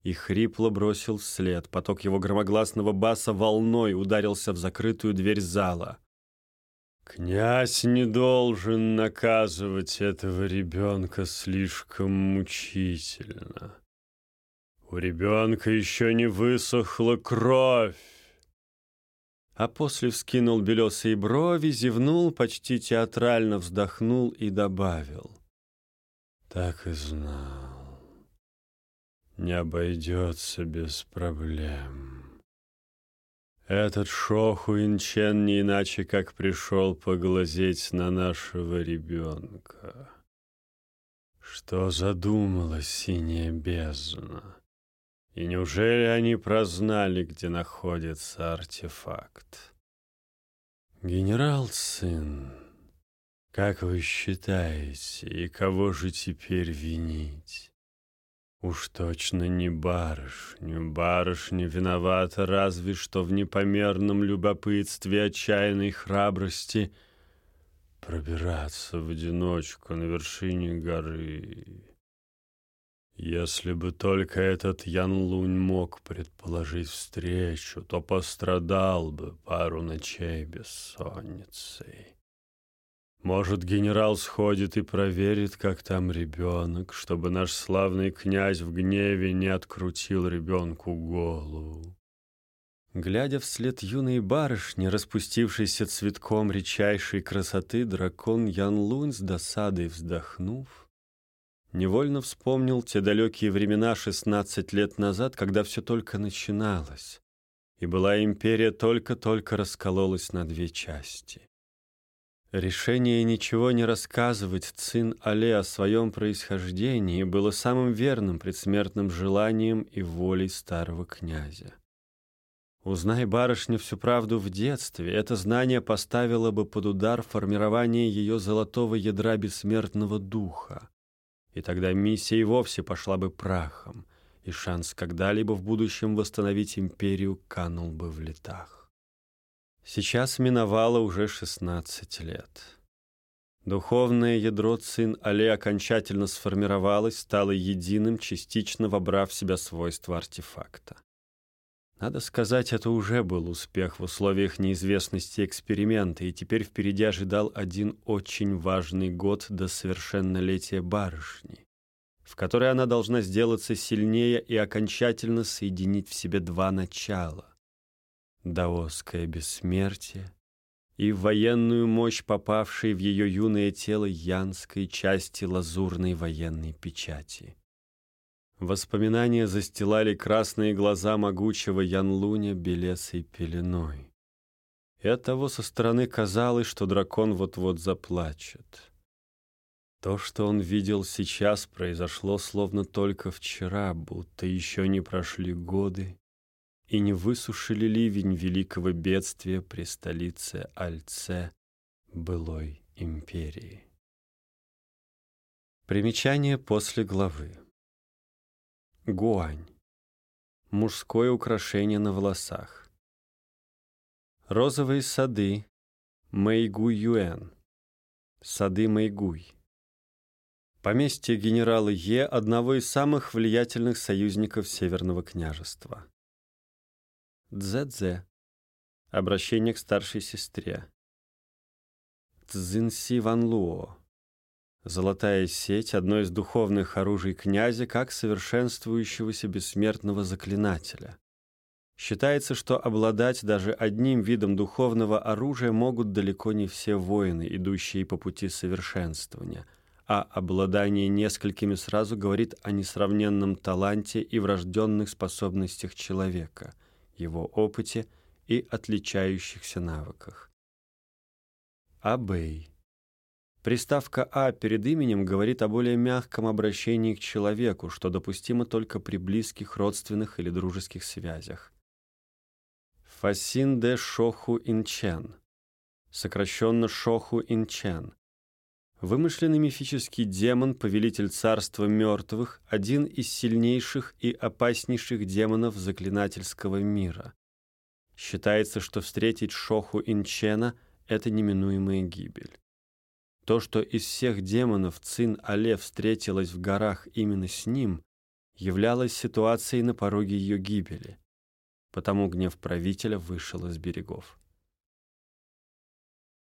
И хрипло бросил вслед. Поток его громогласного баса волной ударился в закрытую дверь зала. Князь не должен наказывать этого ребенка слишком мучительно. У ребенка еще не высохла кровь. А после вскинул белесые брови, зевнул, почти театрально вздохнул и добавил. Так и знал. Не обойдется без проблем. Этот Шоху Инчен не иначе как пришел поглазеть на нашего ребенка. Что задумала синяя бездна? И неужели они прознали, где находится артефакт? Генерал сын, как вы считаете, и кого же теперь винить? Уж точно не барышню. Барышня виновата разве что в непомерном любопытстве отчаянной храбрости пробираться в одиночку на вершине горы. Если бы только этот Ян Лунь мог предположить встречу, то пострадал бы пару ночей бессонницей. Может, генерал сходит и проверит, как там ребенок, чтобы наш славный князь в гневе не открутил ребенку голову. Глядя вслед юной барышни, распустившейся цветком редчайшей красоты, дракон Ян Лунь с досадой вздохнув, невольно вспомнил те далекие времена шестнадцать лет назад, когда все только начиналось, и была империя только-только раскололась на две части. Решение ничего не рассказывать Цин Але о своем происхождении было самым верным предсмертным желанием и волей старого князя. Узнай барышня всю правду в детстве, это знание поставило бы под удар формирование ее золотого ядра бессмертного духа. И тогда миссия и вовсе пошла бы прахом, и шанс когда-либо в будущем восстановить империю канул бы в летах. Сейчас миновало уже 16 лет. Духовное ядро Цин Але окончательно сформировалось, стало единым, частично вобрав в себя свойства артефакта. Надо сказать, это уже был успех в условиях неизвестности эксперимента, и теперь впереди ожидал один очень важный год до совершеннолетия барышни, в которой она должна сделаться сильнее и окончательно соединить в себе два начала — даосское бессмертие и военную мощь, попавшей в ее юное тело янской части лазурной военной печати — Воспоминания застилали красные глаза могучего Янлуня белесой пеленой. И оттого со стороны казалось, что дракон вот-вот заплачет. То, что он видел сейчас, произошло словно только вчера, будто еще не прошли годы и не высушили ливень великого бедствия при столице Альце былой империи. Примечание после главы. Гуань. Мужское украшение на волосах. Розовые сады. Мэйгуй-Юэн. Сады Мэйгуй. Поместье генерала Е, одного из самых влиятельных союзников Северного княжества. Цзэ-Цзэ. Обращение к старшей сестре. Цзинси Ван Луо. Золотая сеть — одно из духовных оружий князя как совершенствующегося бессмертного заклинателя. Считается, что обладать даже одним видом духовного оружия могут далеко не все воины, идущие по пути совершенствования, а обладание несколькими сразу говорит о несравненном таланте и врожденных способностях человека, его опыте и отличающихся навыках. Абей Приставка «а» перед именем говорит о более мягком обращении к человеку, что допустимо только при близких, родственных или дружеских связях. Фасин де Шоху Инчен, сокращенно Шоху Инчен. Вымышленный мифический демон, повелитель царства мертвых, один из сильнейших и опаснейших демонов заклинательского мира. Считается, что встретить Шоху Инчена — это неминуемая гибель. То, что из всех демонов Цин Але встретилась в горах именно с ним, являлось ситуацией на пороге ее гибели. Потому гнев правителя вышел из берегов.